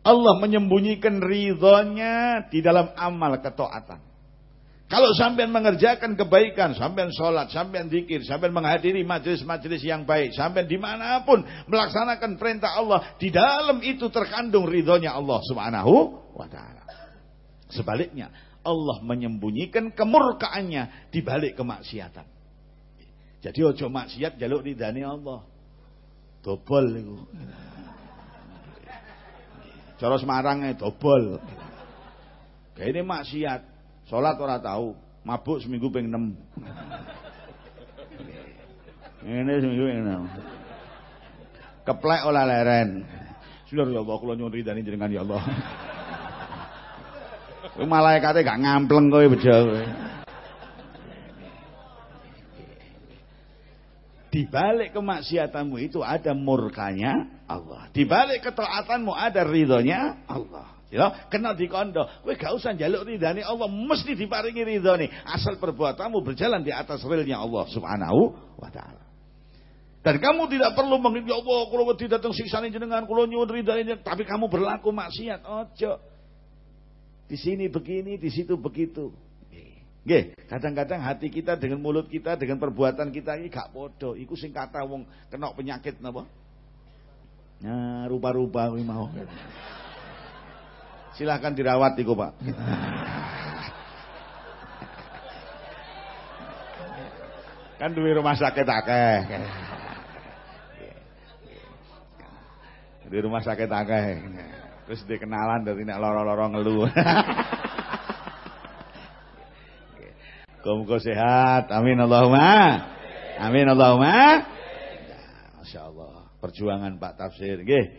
Allah menyembunyikan ridhonya di dalam amal ketaatan. Kalau sampean mengerjakan kebaikan, sampean sholat, sampean zikir, sampean menghadiri majelis-majelis yang baik, sampean di mana pun melaksanakan perintah Allah, di dalam itu terkandung ridhonya Allah Subhanahu wa taala. Sebaliknya, Allah menyembunyikan kemurkaannya di balik kemaksiatan. Jadi ojo maksiat jaluk ridhani Allah. Dobol itu. Cara Semarangnya dobol. Ini maksiat. Sholat ora tahu, mabuk seminggu ping 6. Ini seminggu ping 6. Keplek olah leren. Sudah ya Allah, kula nyuwun ridani jenengan ya Allah. Kowe malaikate gak ngampleng kowe bejo kowe. Di balik kemaksiatanmu itu ada murkanya Allah. Di balik ketaatanmu ada ridhonya Allah. Ya, kena dikondo. Kowe gak usah njaluk ridhani Allah, mesti diparingi ridhone. Asal perbuatanmu berjalan di atas realnya Allah Subhanahu wa taala. Dan kamu tidak perlu mengingat ya Allah, kalau wedi datang siksane jenengan, kalau nyuwun ridhani, tapi kamu berlaku maksiat. Ojo. Di sini begini, di situ begitu. Nggih, kadang-kadang hati kita dengan mulut kita, dengan perbuatan kita ini gak podo. Iku sing kata wong kena penyakit napa? Nah, rupa-rupa kuwi mau. Silahkan dirawat iku, Pak. kan duwe rumah sakit akeh. Di rumah sakit akeh. Terus dikenalan dari nek loro-loro ngeluh. Muga sehat. Amin Allahumma. Amin Allahumma. Masya Allah. Perjuangan Pak Tafsir. Nggih.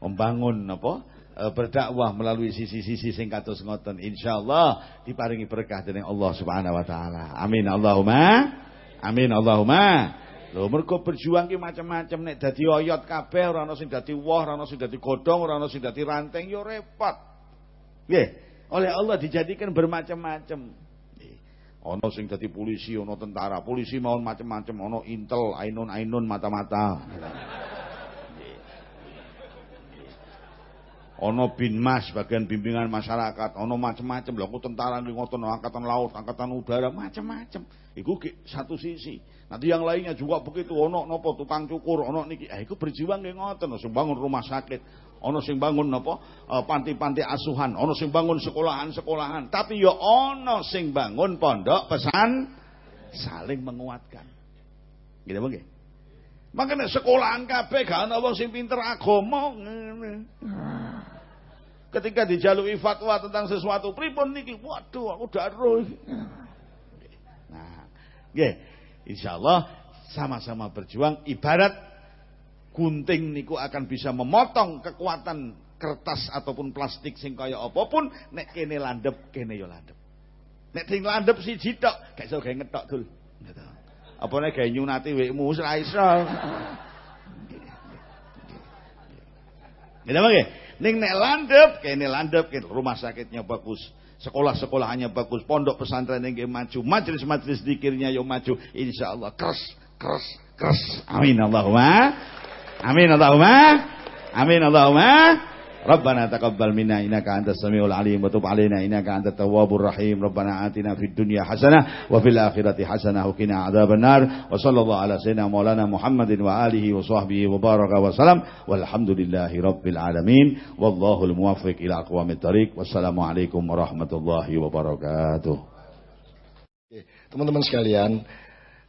Membangun apa? E, berdakwah melalui sisi-sisi sing kados ngoten insyaallah diparingi berkah dening Allah Subhanahu wa taala. Amin Allahumma. Amin Allahumma. Lho mergo berjuang ki macam-macam nek dadi oyot kabeh ora ana sing dadi woh, ora ana sing dadi godhong, ora ana sing dadi ranting yo repot. Nggih. Oleh Allah dijadikan bermacam-macam. Ono sing dadi polisi, ono tentara. Polisi mau macam-macam, ono intel, ainun-ainun mata-mata. Ono binmas bagian bimbingan masyarakat, ono macam-macam. Lho aku tentara ning ngoten angkatan laut, angkatan udara, macam-macam. Iku satu sisi. Nanti yang lainnya juga begitu, ono nopo tukang cukur, ono niki. Eh iku berjuang nggih ngoten, sing bangun rumah sakit, ono sing bangun napa panti-panti asuhan, ono sing bangun sekolahan-sekolahan. Tapi ya ono sing bangun pondok pesan saling menguatkan. Gitu nggih. Makanya sekolahan kabeh gak ana wong sing pinter agama ngene. Ketika dijalui fatwa tentang sesuatu pripun niki? Waduh, aku daruh. Nah, nggih. Insyaallah sama-sama berjuang ibarat gunting niku akan bisa memotong kekuatan kertas ataupun plastik sing kaya apa pun nek kene landep kene yo landep. Nek sing landep siji tok, gak iso gawe ngetok dul. Apa nek gawe nyunati wekmu wis ra iso. Gitu nggih? Ning nek landep, kene landep, kene rumah sakitnya bagus. Sekolah-sekolahannya bagus, pondok pesantren yang maju, majelis-majelis dikirnya yang maju, insya Allah keras, keras, keras. Amin Allahumma. Amin Allahumma. Amin Allahumma. Rabbana taqabbal minna innaka antas samiul alim wa tub alaina innaka antat tawwabur rahim. Rabbana atina fid dunya hasanah wa fil akhirati hasanah wa qina adzabannar. Wa sallallahu ala sayyidina maulana Muhammadin wa alihi wa sahbihi wa baraka wa salam. Walhamdulillahi rabbil alamin. Wallahu al muwaffiq ila aqwamit tariq. Wassalamu alaikum warahmatullahi wabarakatuh. Teman-teman sekalian,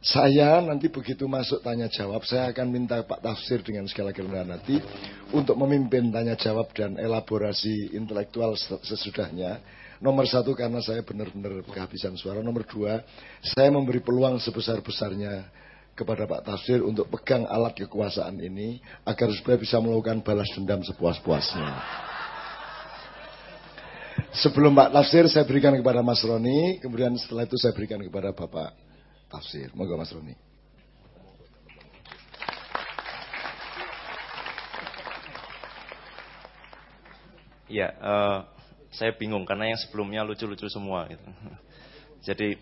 saya nanti begitu masuk tanya jawab, saya akan minta Pak Tafsir dengan segala kerendahan hati untuk memimpin tanya jawab dan elaborasi intelektual ses- sesudahnya. Nomor satu karena saya benar-benar kehabisan suara. Nomor dua, saya memberi peluang sebesar-besarnya kepada Pak Tafsir untuk pegang alat kekuasaan ini agar supaya bisa melakukan balas dendam sepuas-puasnya. Sebelum Pak Tafsir saya berikan kepada Mas Roni, kemudian setelah itu saya berikan kepada Bapak Tafsir. Moga Mas Roni. Ya, eh, saya bingung karena yang sebelumnya lucu-lucu semua. Gitu. Jadi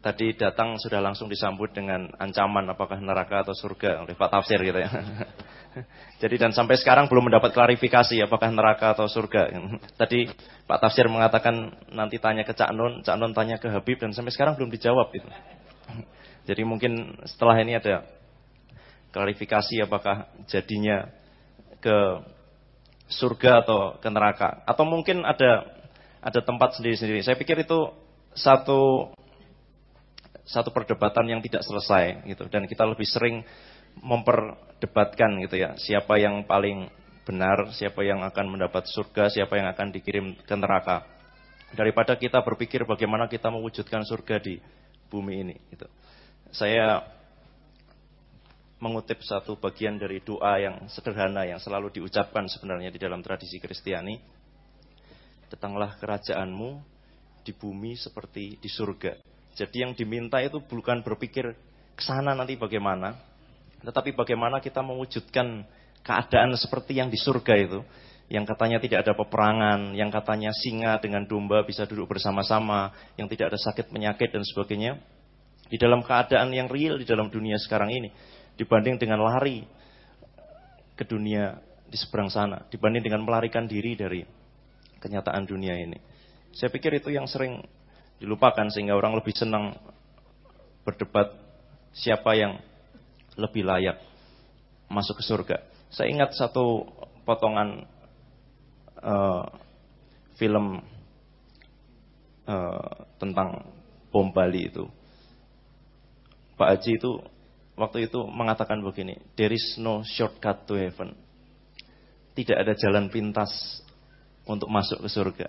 tadi datang sudah langsung disambut dengan ancaman apakah neraka atau surga oleh Pak Tafsir gitu ya. Jadi dan sampai sekarang belum mendapat klarifikasi apakah neraka atau surga. Tadi Pak Tafsir mengatakan nanti tanya ke Cak Nun, Cak Nun tanya ke Habib dan sampai sekarang belum dijawab itu. Jadi mungkin setelah ini ada klarifikasi apakah jadinya ke surga atau ke neraka atau mungkin ada ada tempat sendiri-sendiri. Saya pikir itu satu satu perdebatan yang tidak selesai gitu dan kita lebih sering memperdebatkan gitu ya siapa yang paling benar, siapa yang akan mendapat surga, siapa yang akan dikirim ke neraka daripada kita berpikir bagaimana kita mewujudkan surga di bumi ini gitu. Saya mengutip satu bagian dari doa yang sederhana yang selalu diucapkan sebenarnya di dalam tradisi Kristiani. Datanglah kerajaanmu di bumi seperti di surga. Jadi yang diminta itu bukan berpikir ke sana nanti bagaimana, tetapi bagaimana kita mewujudkan keadaan seperti yang di surga itu. Yang katanya tidak ada peperangan, yang katanya singa dengan domba bisa duduk bersama-sama, yang tidak ada sakit penyakit dan sebagainya. Di dalam keadaan yang real di dalam dunia sekarang ini dibanding dengan lari ke dunia di seberang sana, dibanding dengan melarikan diri dari kenyataan dunia ini. Saya pikir itu yang sering dilupakan sehingga orang lebih senang berdebat siapa yang lebih layak masuk ke surga. Saya ingat satu potongan uh, film uh, tentang bom Bali itu. Pak Haji itu waktu itu mengatakan begini, there is no shortcut to heaven. Tidak ada jalan pintas untuk masuk ke surga.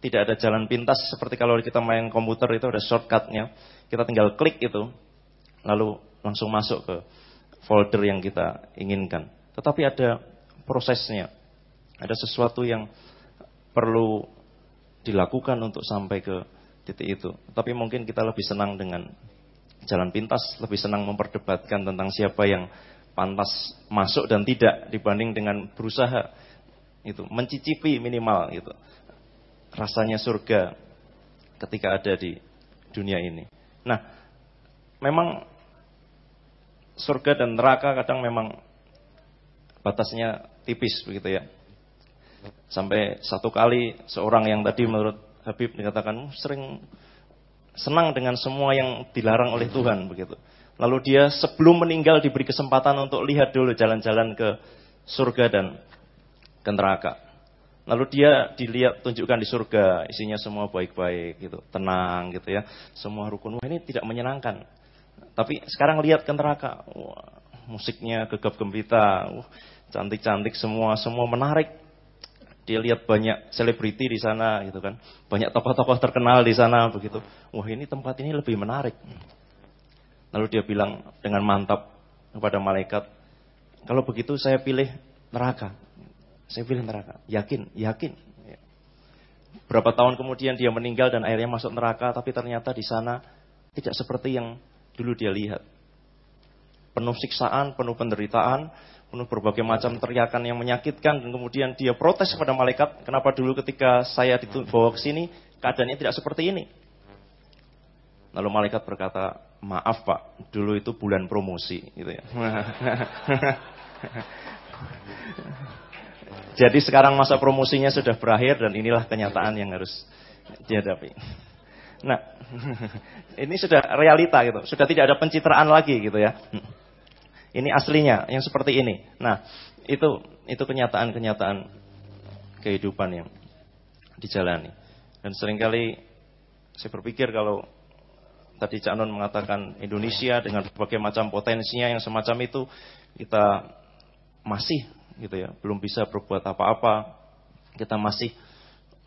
Tidak ada jalan pintas seperti kalau kita main komputer itu ada shortcutnya. Kita tinggal klik itu, lalu langsung masuk ke folder yang kita inginkan. Tetapi ada prosesnya. Ada sesuatu yang perlu dilakukan untuk sampai ke titik itu. Tapi mungkin kita lebih senang dengan jalan pintas, lebih senang memperdebatkan tentang siapa yang pantas masuk dan tidak dibanding dengan berusaha itu mencicipi minimal gitu rasanya surga ketika ada di dunia ini. Nah, memang surga dan neraka kadang memang batasnya tipis begitu ya. Sampai satu kali seorang yang tadi menurut Habib dikatakan sering senang dengan semua yang dilarang oleh Tuhan begitu. Lalu dia sebelum meninggal diberi kesempatan untuk lihat dulu jalan-jalan ke surga dan ke neraka. Lalu dia dilihat tunjukkan di surga, isinya semua baik-baik gitu, tenang gitu ya. Semua rukun. Wah, ini tidak menyenangkan. Tapi sekarang lihat ke neraka. Wah, musiknya gegap gembita, wah, cantik-cantik semua, semua menarik. Dia lihat banyak selebriti di sana gitu kan. Banyak tokoh-tokoh terkenal di sana begitu. Wah, ini tempat ini lebih menarik. Lalu dia bilang dengan mantap kepada malaikat, kalau begitu saya pilih neraka. Saya pilih neraka. Yakin, yakin. Ya. Berapa tahun kemudian dia meninggal dan akhirnya masuk neraka, tapi ternyata di sana tidak seperti yang dulu dia lihat. Penuh siksaan, penuh penderitaan, penuh berbagai macam teriakan yang menyakitkan, dan kemudian dia protes kepada malaikat, kenapa dulu ketika saya dibawa ke sini, keadaannya tidak seperti ini. Lalu malaikat berkata, maaf pak, dulu itu bulan promosi, gitu ya. Jadi sekarang masa promosinya sudah berakhir dan inilah kenyataan yang harus dihadapi. Nah, ini sudah realita gitu. Sudah tidak ada pencitraan lagi gitu ya. Ini aslinya yang seperti ini. Nah, itu itu kenyataan-kenyataan kehidupan yang dijalani. Dan sering kali saya berpikir kalau tadi Cak Non mengatakan Indonesia dengan berbagai macam potensinya yang semacam itu kita masih gitu ya, belum bisa berbuat apa-apa. Kita masih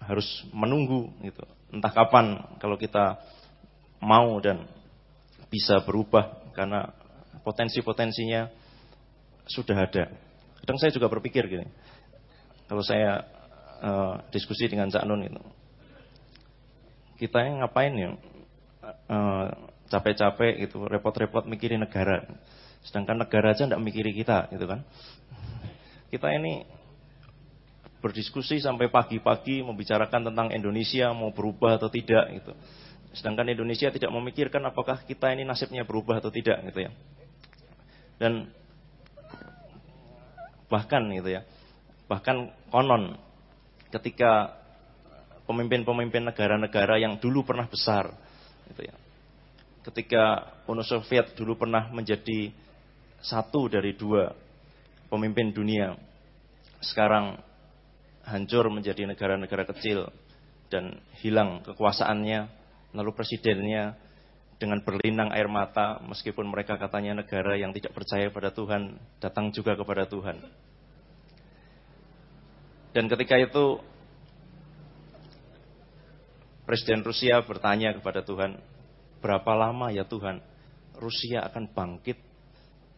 harus menunggu gitu. Entah kapan kalau kita mau dan bisa berubah karena potensi-potensinya sudah ada. Kadang saya juga berpikir gini. Kalau saya uh, diskusi dengan Cak Nun itu. Kita yang ngapain ya? Uh, capek-capek gitu, repot-repot mikirin negara. Sedangkan negara aja tidak mikiri kita, gitu kan? Kita ini berdiskusi sampai pagi-pagi membicarakan tentang Indonesia mau berubah atau tidak gitu. Sedangkan Indonesia tidak memikirkan apakah kita ini nasibnya berubah atau tidak gitu ya. Dan bahkan gitu ya. Bahkan konon ketika pemimpin-pemimpin negara-negara yang dulu pernah besar gitu ya. Ketika Uni Soviet dulu pernah menjadi satu dari dua pemimpin dunia sekarang hancur menjadi negara-negara kecil dan hilang kekuasaannya, lalu presidennya dengan berlinang air mata meskipun mereka katanya negara yang tidak percaya pada Tuhan datang juga kepada Tuhan. Dan ketika itu Presiden Rusia bertanya kepada Tuhan, berapa lama ya Tuhan Rusia akan bangkit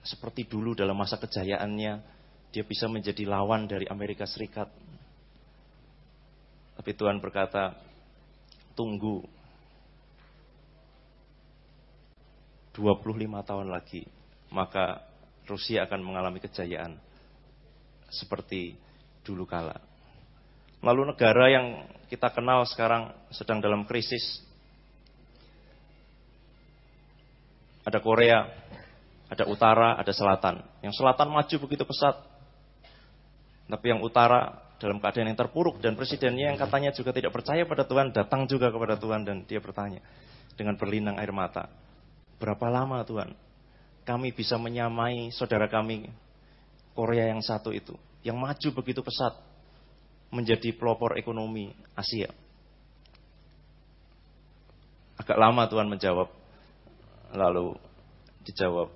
seperti dulu dalam masa kejayaannya, dia bisa menjadi lawan dari Amerika Serikat. Tapi Tuhan berkata, tunggu 25 tahun lagi, maka Rusia akan mengalami kejayaan seperti dulu kala. Lalu negara yang kita kenal sekarang sedang dalam krisis. Ada Korea, ada utara, ada selatan. Yang selatan maju begitu pesat. Tapi yang utara dalam keadaan yang terpuruk dan presidennya yang katanya juga tidak percaya pada Tuhan datang juga kepada Tuhan dan dia bertanya dengan berlinang air mata. Berapa lama Tuhan kami bisa menyamai saudara kami Korea yang satu itu yang maju begitu pesat menjadi pelopor ekonomi Asia. Agak lama Tuhan menjawab. Lalu dijawab,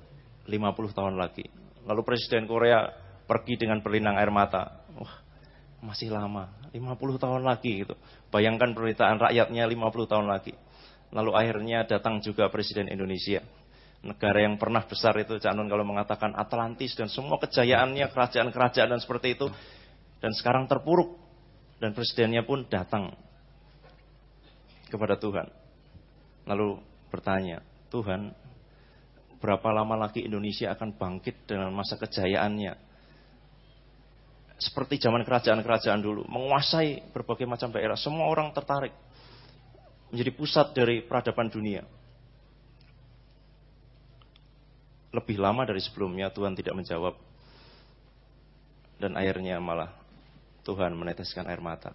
50 tahun lagi. Lalu Presiden Korea pergi dengan berlinang air mata. Masih lama, 50 tahun lagi gitu. Bayangkan penderitaan rakyatnya 50 tahun lagi. Lalu akhirnya datang juga Presiden Indonesia. Negara yang pernah besar itu, Cak Nun kalau mengatakan Atlantis dan semua kejayaannya, kerajaan-kerajaan dan seperti itu. Dan sekarang terpuruk. Dan presidennya pun datang kepada Tuhan. Lalu bertanya, Tuhan berapa lama lagi Indonesia akan bangkit dengan masa kejayaannya. Seperti zaman kerajaan-kerajaan dulu, menguasai berbagai macam daerah. Semua orang tertarik menjadi pusat dari peradaban dunia. Lebih lama dari sebelumnya Tuhan tidak menjawab. Dan akhirnya malah Tuhan meneteskan air mata.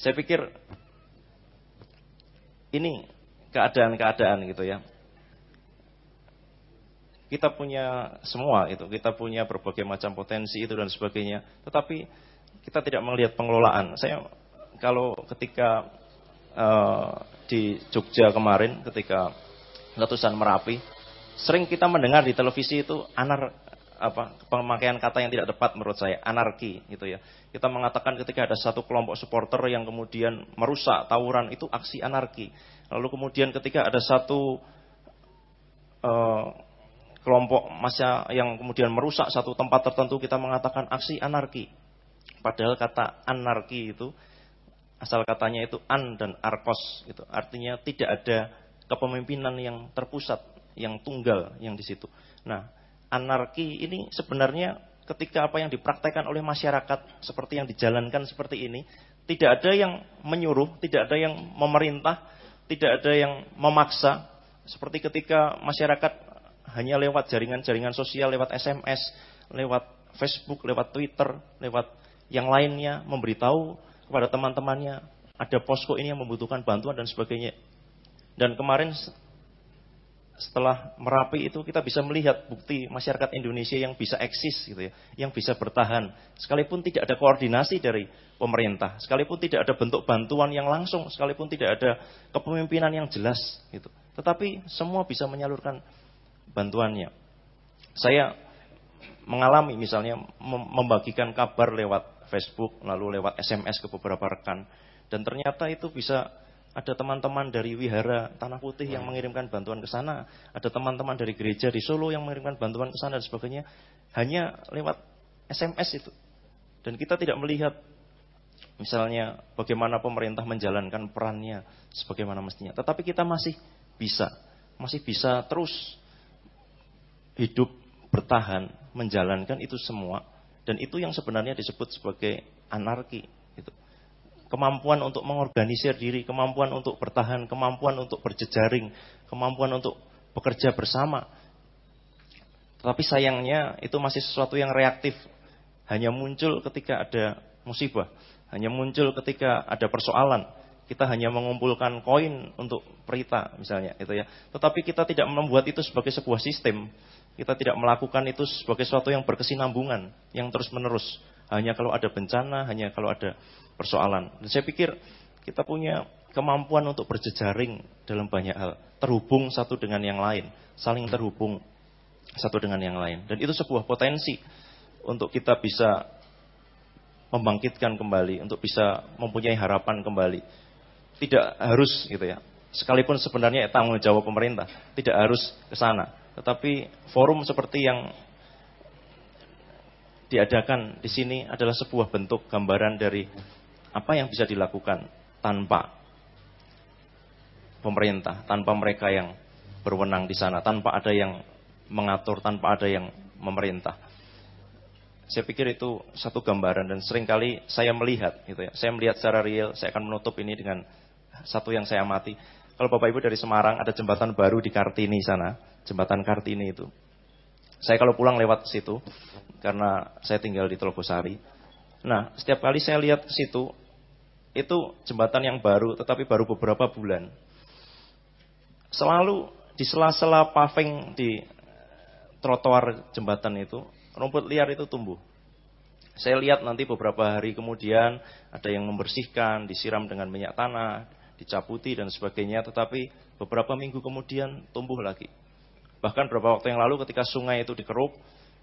Saya pikir ini keadaan-keadaan gitu ya. Kita punya semua itu, kita punya berbagai macam potensi itu dan sebagainya. Tetapi kita tidak melihat pengelolaan. Saya kalau ketika uh, di Jogja kemarin, ketika letusan Merapi, sering kita mendengar di televisi itu anar apa pemakaian kata yang tidak tepat menurut saya anarki gitu ya kita mengatakan ketika ada satu kelompok supporter yang kemudian merusak tawuran itu aksi anarki lalu kemudian ketika ada satu uh, kelompok masa yang kemudian merusak satu tempat tertentu kita mengatakan aksi anarki. Padahal kata anarki itu asal katanya itu an dan arkos gitu. Artinya tidak ada kepemimpinan yang terpusat yang tunggal yang di situ. Nah anarki ini sebenarnya ketika apa yang dipraktekkan oleh masyarakat seperti yang dijalankan seperti ini, tidak ada yang menyuruh, tidak ada yang memerintah, tidak ada yang memaksa. Seperti ketika masyarakat hanya lewat jaringan-jaringan sosial, lewat SMS, lewat Facebook, lewat Twitter, lewat yang lainnya memberitahu kepada teman-temannya ada posko ini yang membutuhkan bantuan dan sebagainya. Dan kemarin setelah Merapi itu kita bisa melihat bukti masyarakat Indonesia yang bisa eksis gitu ya, yang bisa bertahan sekalipun tidak ada koordinasi dari pemerintah, sekalipun tidak ada bentuk bantuan yang langsung, sekalipun tidak ada kepemimpinan yang jelas gitu. Tetapi semua bisa menyalurkan bantuannya. Saya mengalami misalnya membagikan kabar lewat Facebook lalu lewat SMS ke beberapa rekan dan ternyata itu bisa ada teman-teman dari wihara Tanah Putih yang mengirimkan bantuan ke sana, ada teman-teman dari gereja di Solo yang mengirimkan bantuan ke sana dan sebagainya, hanya lewat SMS itu. Dan kita tidak melihat misalnya bagaimana pemerintah menjalankan perannya sebagaimana mestinya. Tetapi kita masih bisa, masih bisa terus hidup bertahan menjalankan itu semua dan itu yang sebenarnya disebut sebagai anarki itu kemampuan untuk mengorganisir diri, kemampuan untuk bertahan, kemampuan untuk berjejaring, kemampuan untuk bekerja bersama. Tetapi sayangnya itu masih sesuatu yang reaktif. Hanya muncul ketika ada musibah. Hanya muncul ketika ada persoalan. Kita hanya mengumpulkan koin untuk perita misalnya gitu ya. Tetapi kita tidak membuat itu sebagai sebuah sistem. Kita tidak melakukan itu sebagai sesuatu yang berkesinambungan, yang terus-menerus. Hanya kalau ada bencana, hanya kalau ada persoalan. Dan saya pikir kita punya kemampuan untuk berjejaring dalam banyak hal, terhubung satu dengan yang lain, saling terhubung satu dengan yang lain. Dan itu sebuah potensi untuk kita bisa membangkitkan kembali, untuk bisa mempunyai harapan kembali. Tidak harus gitu ya. Sekalipun sebenarnya tanggung jawab pemerintah, tidak harus ke sana. Tetapi forum seperti yang diadakan di sini adalah sebuah bentuk gambaran dari apa yang bisa dilakukan tanpa pemerintah, tanpa mereka yang berwenang di sana, tanpa ada yang mengatur, tanpa ada yang memerintah. Saya pikir itu satu gambaran dan sering kali saya melihat gitu ya. Saya melihat secara real, saya akan menutup ini dengan satu yang saya amati. Kalau Bapak Ibu dari Semarang ada jembatan baru di Kartini sana, jembatan Kartini itu. Saya kalau pulang lewat situ karena saya tinggal di Telogosari. Nah, setiap kali saya lihat ke situ, itu jembatan yang baru, tetapi baru beberapa bulan. Selalu di sela-sela paving di trotoar jembatan itu, rumput liar itu tumbuh. Saya lihat nanti beberapa hari kemudian ada yang membersihkan, disiram dengan minyak tanah, dicabuti dan sebagainya, tetapi beberapa minggu kemudian tumbuh lagi. Bahkan beberapa waktu yang lalu ketika sungai itu dikeruk,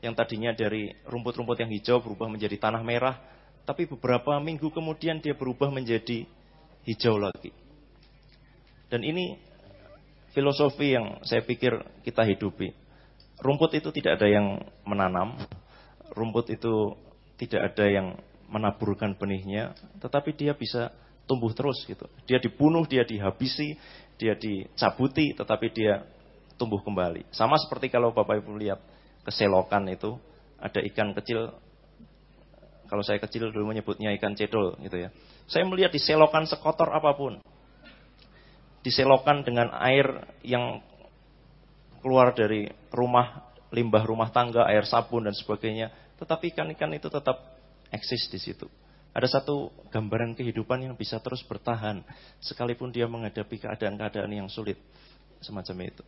yang tadinya dari rumput-rumput yang hijau berubah menjadi tanah merah, tapi beberapa minggu kemudian dia berubah menjadi hijau lagi. Dan ini filosofi yang saya pikir kita hidupi. Rumput itu tidak ada yang menanam, rumput itu tidak ada yang menaburkan benihnya, tetapi dia bisa tumbuh terus gitu. Dia dibunuh, dia dihabisi, dia dicabuti, tetapi dia tumbuh kembali. Sama seperti kalau Bapak Ibu lihat keselokan itu ada ikan kecil kalau saya kecil dulu menyebutnya ikan cedol gitu ya. Saya melihat di selokan sekotor apa pun. Diselokan dengan air yang keluar dari rumah, limbah rumah tangga, air sabun dan sebagainya. Tetapi ikan-ikan itu tetap eksis di situ. Ada satu gambaran kehidupan yang bisa terus bertahan sekalipun dia menghadapi keadaan-keadaan yang sulit semacam itu.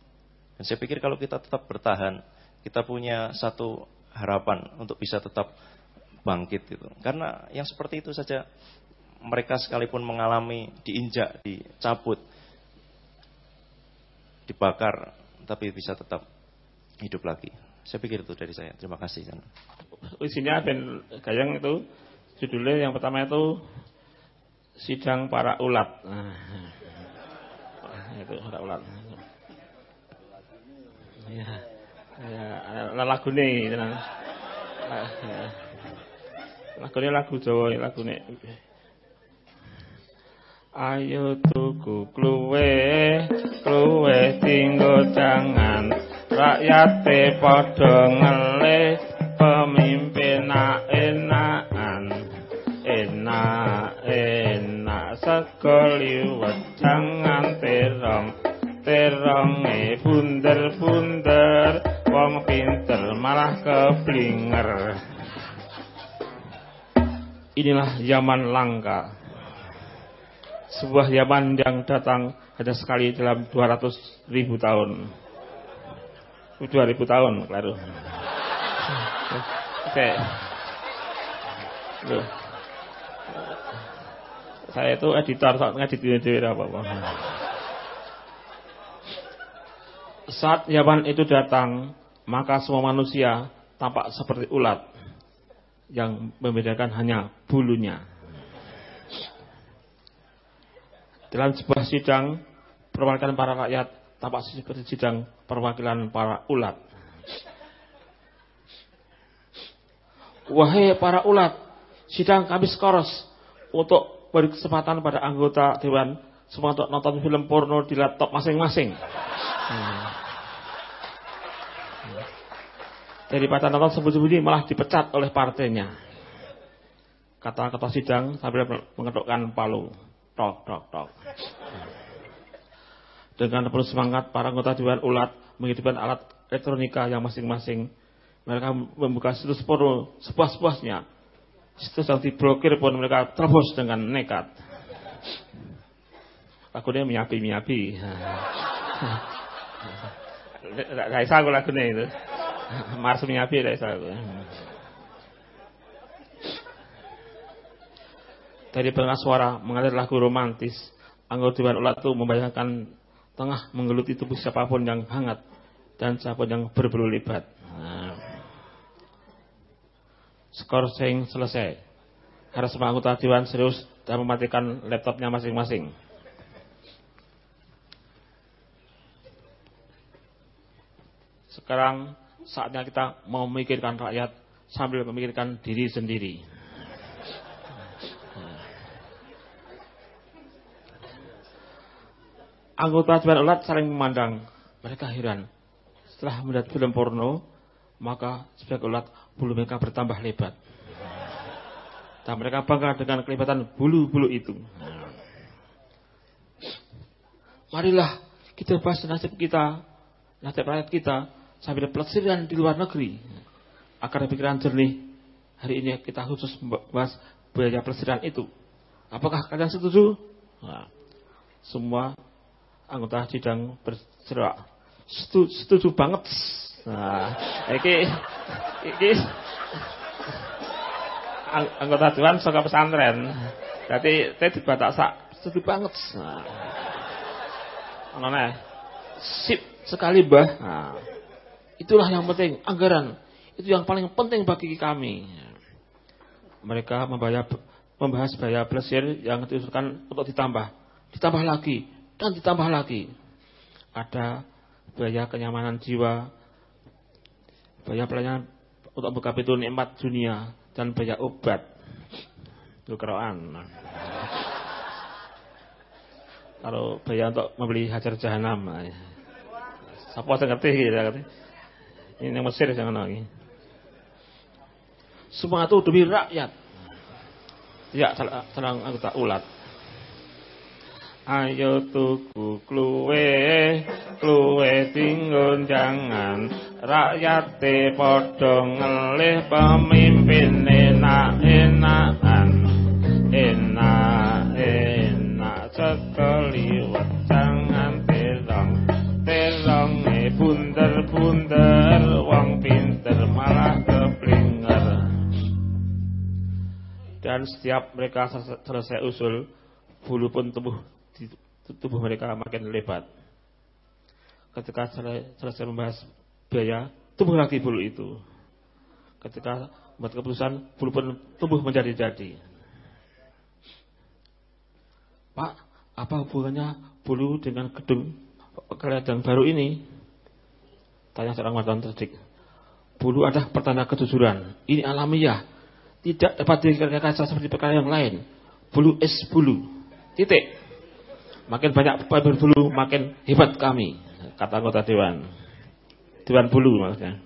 Dan saya pikir kalau kita tetap bertahan, kita punya satu harapan untuk bisa tetap bangkit gitu. Karena yang seperti itu saja mereka sekalipun mengalami diinjak, dicabut, dibakar, tapi bisa tetap hidup lagi. Saya pikir itu dari saya. Terima kasih. Isinya dan gayang itu judulnya yang pertama itu sidang para ulat. Nah, itu para ulat. Ya. Ya, lagu nih, lagu ini lagu Jawa, lagu ini. Ayo tuku kluwe, kluwe tinggo jangan rakyat padha ngele sekaliwat jangan terong teronge bunder bunder keblinger. Inilah zaman langka. Sebuah zaman yang datang hanya sekali dalam 200 ribu tahun. 2000 tahun, kelaru. Oke. Loh. Saya itu editor, saat ngedit ini apa-apa. Saat zaman itu datang, maka semua manusia tampak seperti ulat yang membedakan hanya bulunya. Dalam sebuah sidang perwakilan para rakyat tampak seperti sidang perwakilan para ulat. Wahai para ulat, sidang kami skoros untuk beri kesempatan pada anggota dewan semua untuk nonton film porno di laptop masing-masing. Hmm. Daripada nonton sembunyi-sembunyi malah dipecat oleh partainya. Kata ketua sidang sambil mengetukkan palu. Tok, tok, tok. Dengan penuh semangat, para anggota Dewan Ulat menghidupkan alat elektronika yang masing-masing. Mereka membuka situs porno sepuas-puasnya. Yang diblokir pun mereka terobos dengan nekat. Lagunya menyapi-menyapi. Gak bisa aku lagunya itu. Mars menyapi gak bisa aku. Dari pengas suara mengalir lagu romantis. Anggota Dewan Ulat itu membayangkan tengah menggeluti tubuh siapa pun yang hangat dan siapa pun yang berbulu libat. Nah. Skor sing selesai. Harus anggota Dewan serius dan mematikan laptopnya masing-masing. Sekarang saatnya kita mau memikirkan rakyat sambil memikirkan diri sendiri. Anggota Dewan Ulat saling memandang. Mereka heran. Setelah melihat film porno, maka sebagai ulat bulu mereka bertambah lebat. Dan mereka bangga dengan kelibatan bulu-bulu itu. Marilah kita bahas nasib kita, nasib rakyat kita sambil pelesiran di luar negeri. Agar pikiran jernih, hari ini kita khusus membahas biaya pelesiran itu. Apakah kalian setuju? Nah, semua anggota sidang berserak. Setuju, setuju banget. Nah, iki iki anggota dewan saka pesantren. Jadi teh dibatak sak setuju banget. Nah. Sip sekali, Mbah. Nah, itulah yang penting, anggaran. Itu yang paling penting bagi kami. Mereka membahas, membahas biaya plesir yang diusulkan untuk ditambah. Ditambah lagi, dan ditambah lagi. Ada biaya kenyamanan jiwa, biaya pelayanan untuk buka pintu nikmat dunia, dan biaya obat. Itu keroan. Kalau biaya untuk membeli hajar jahanam. Siapa yang ngerti gitu, ngerti? Ini yang Mesir jangan lagi. Semua itu demi rakyat. Tidak senang anggota ulat. Ayo tuku kluwe, kluwe tinggon jangan rakyat te podo ngelih pemimpin enak-enakan. Enak enak sekeliwat jangan terong terong e bunder-bunder wong pinter malah keblinger. Dan setiap mereka selesai usul bulu pun tumbuh tubuh mereka makin lebat. Ketika selesai membahas biaya, tumbuh lagi bulu itu. Ketika membuat keputusan, bulu pun tumbuh menjadi-jadi. Pak, apa hubungannya bulu dengan gedung kelihatan baru ini? Tanya seorang wartawan terdik. Bulu adalah pertanda kejujuran. Ini alamiah. Tidak dapat dikatakan seperti perkara yang lain. Bulu es bulu. Titik. Makin banyak berbulu, makin hebat kami, kata anggota dewan. Dewan bulu maksudnya.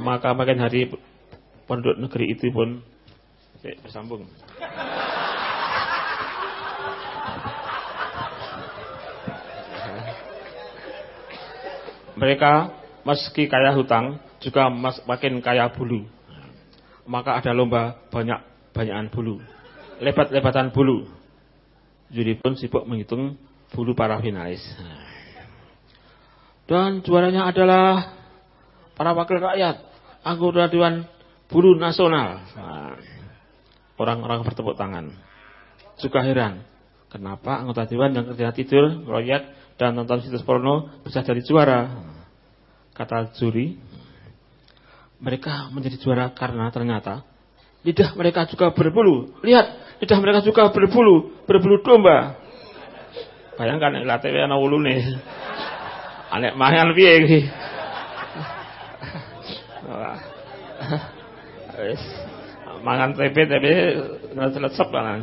Maka makin hari penduduk negeri itu pun bersambung. Mereka meski kaya hutang juga makin kaya bulu. Maka ada lomba banyak banyakan bulu, lebat-lebatan bulu. Juri pun sibuk menghitung bulu para finalis. Dan juaranya adalah para wakil rakyat, anggota Dewan Bulu Nasional. Orang-orang bertepuk tangan. Juga heran, kenapa anggota Dewan yang kerja tidur, royat, dan nonton situs porno bisa jadi juara. Kata juri, mereka menjadi juara karena ternyata lidah mereka juga berbulu. Lihat, lidah mereka juga berbulu, berbulu domba. Bayangkan latih ana ulune. Anek mangan piye iki? Wis mangan tempe tapi ngelecep kan.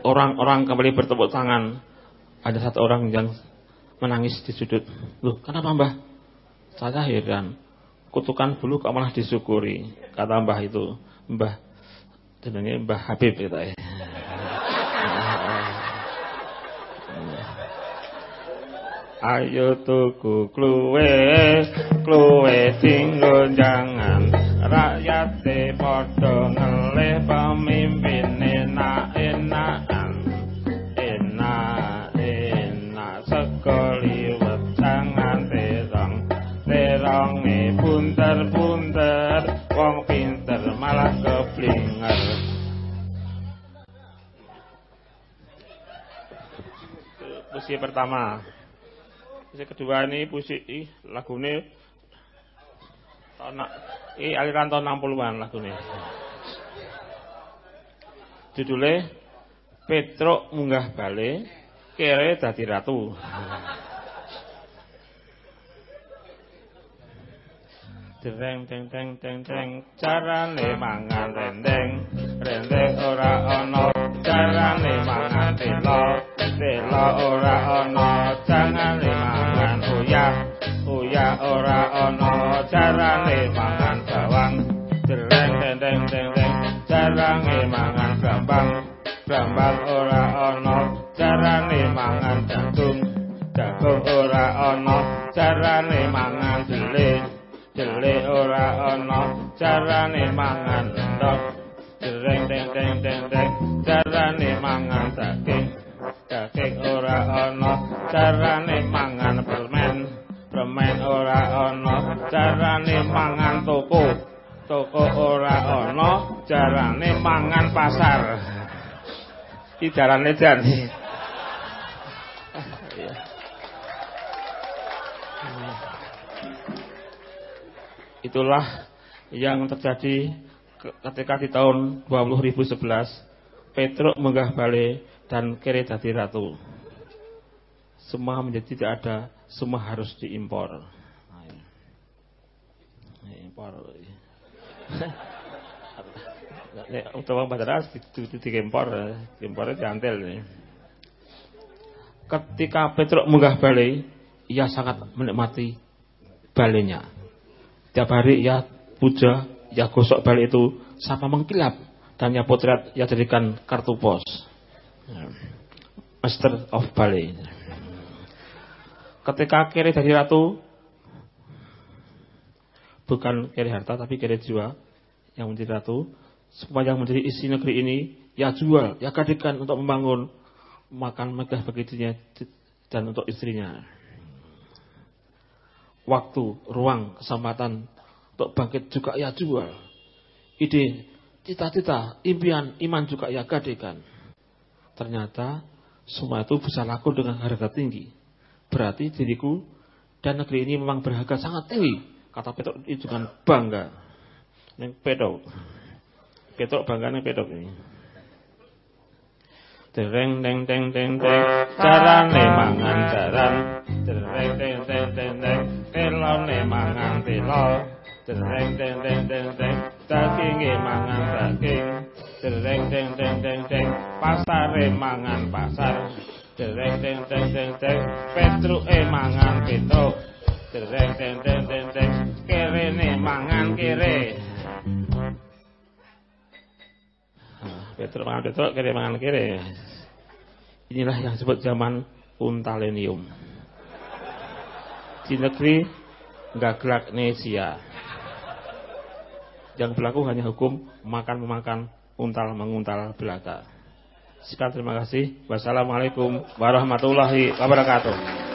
Orang-orang kembali bertepuk tangan. Ada satu orang yang menangis di sudut. Loh, kenapa Mbah? Saya heran. Kutukan bulu kok malah disyukuri. Kata Mbah itu, Mbah jenenge Mbah Habib gitu ya. Ayo tuku kluwe, kluwe dinggo jangan rakyat padha ngelih pemimpin enak-enakan. Enak enak sekali wet jangan terong. Teronge bunter-bunter, wong pinter malah keblinger. Puisi pertama. Puisi kedua ini puisi lagune tahun ini aliran tahun 60-an lagune. Judulnya Petruk munggah bale kere dadi ratu. Dereng teng teng teng teng carane mangan rendeng rendeng ora ana. Carane mangan telo telo ora ana. Carane mangan uyah. Uyah ora ana. Carane mangan bawang. Dereng teng teng teng teng carane mangan brambang. Brambang ora ana. Carane mangan jagung jagung ora ana. Carane mangan Jele ora ana carane mangan endok. Dereng deng deng deng deng carane mangan daging. Daging ora ana carane mangan permen. Permen ora ana carane mangan toko. Toko ora ana carane mangan pasar. Iki jarane jan. Itulah yang terjadi ketika di tahun 2011 Petruk menggah balik dan kere dadi ratu. Semua menjadi tidak ada, semua harus diimpor. Impor. Nek utawa badara diimpor, impor diantel. Ketika Petruk menggah balik, ia sangat menikmati balenya. Tiap hari ya puja, ya gosok balik itu sama mengkilap dan ya potret ya jadikan kartu pos. Master of Bali. Ketika kiri dari ratu bukan kiri harta tapi kiri jiwa yang menjadi ratu supaya menjadi isi negeri ini ya jual, ya kadikan untuk membangun makan megah begitunya dan untuk istrinya waktu, ruang, kesempatan untuk bangkit juga ya jual. Ide, cita-cita, impian, iman juga ya gadekan. Ternyata semua itu bisa laku dengan harga tinggi. Berarti diriku dan negeri ini memang berharga sangat tinggi. Kata Petruk itu dengan bangga. Neng. Petruk bangga neng pedok ini. Dereng teng teng teng teng carane mangan jaran dereng teng teng teng teng telo mangan telo dereng deng deng deng deng. Daginge mangan daging. Dereng deng deng deng deng. Pasare mangan pasar. Dereng deng deng deng deng. Petru e mangan petro dereng deng deng deng deng. Kere ne mangan kere. Petro mangan petro kere mangan kere. Inilah yang disebut zaman Untalenium. Untalenium. Di negeri Gaglak Nesia. Yang berlaku hanya hukum makan memakan, untal menguntal belaka. Sekian terima kasih. Wassalamualaikum warahmatullahi wabarakatuh.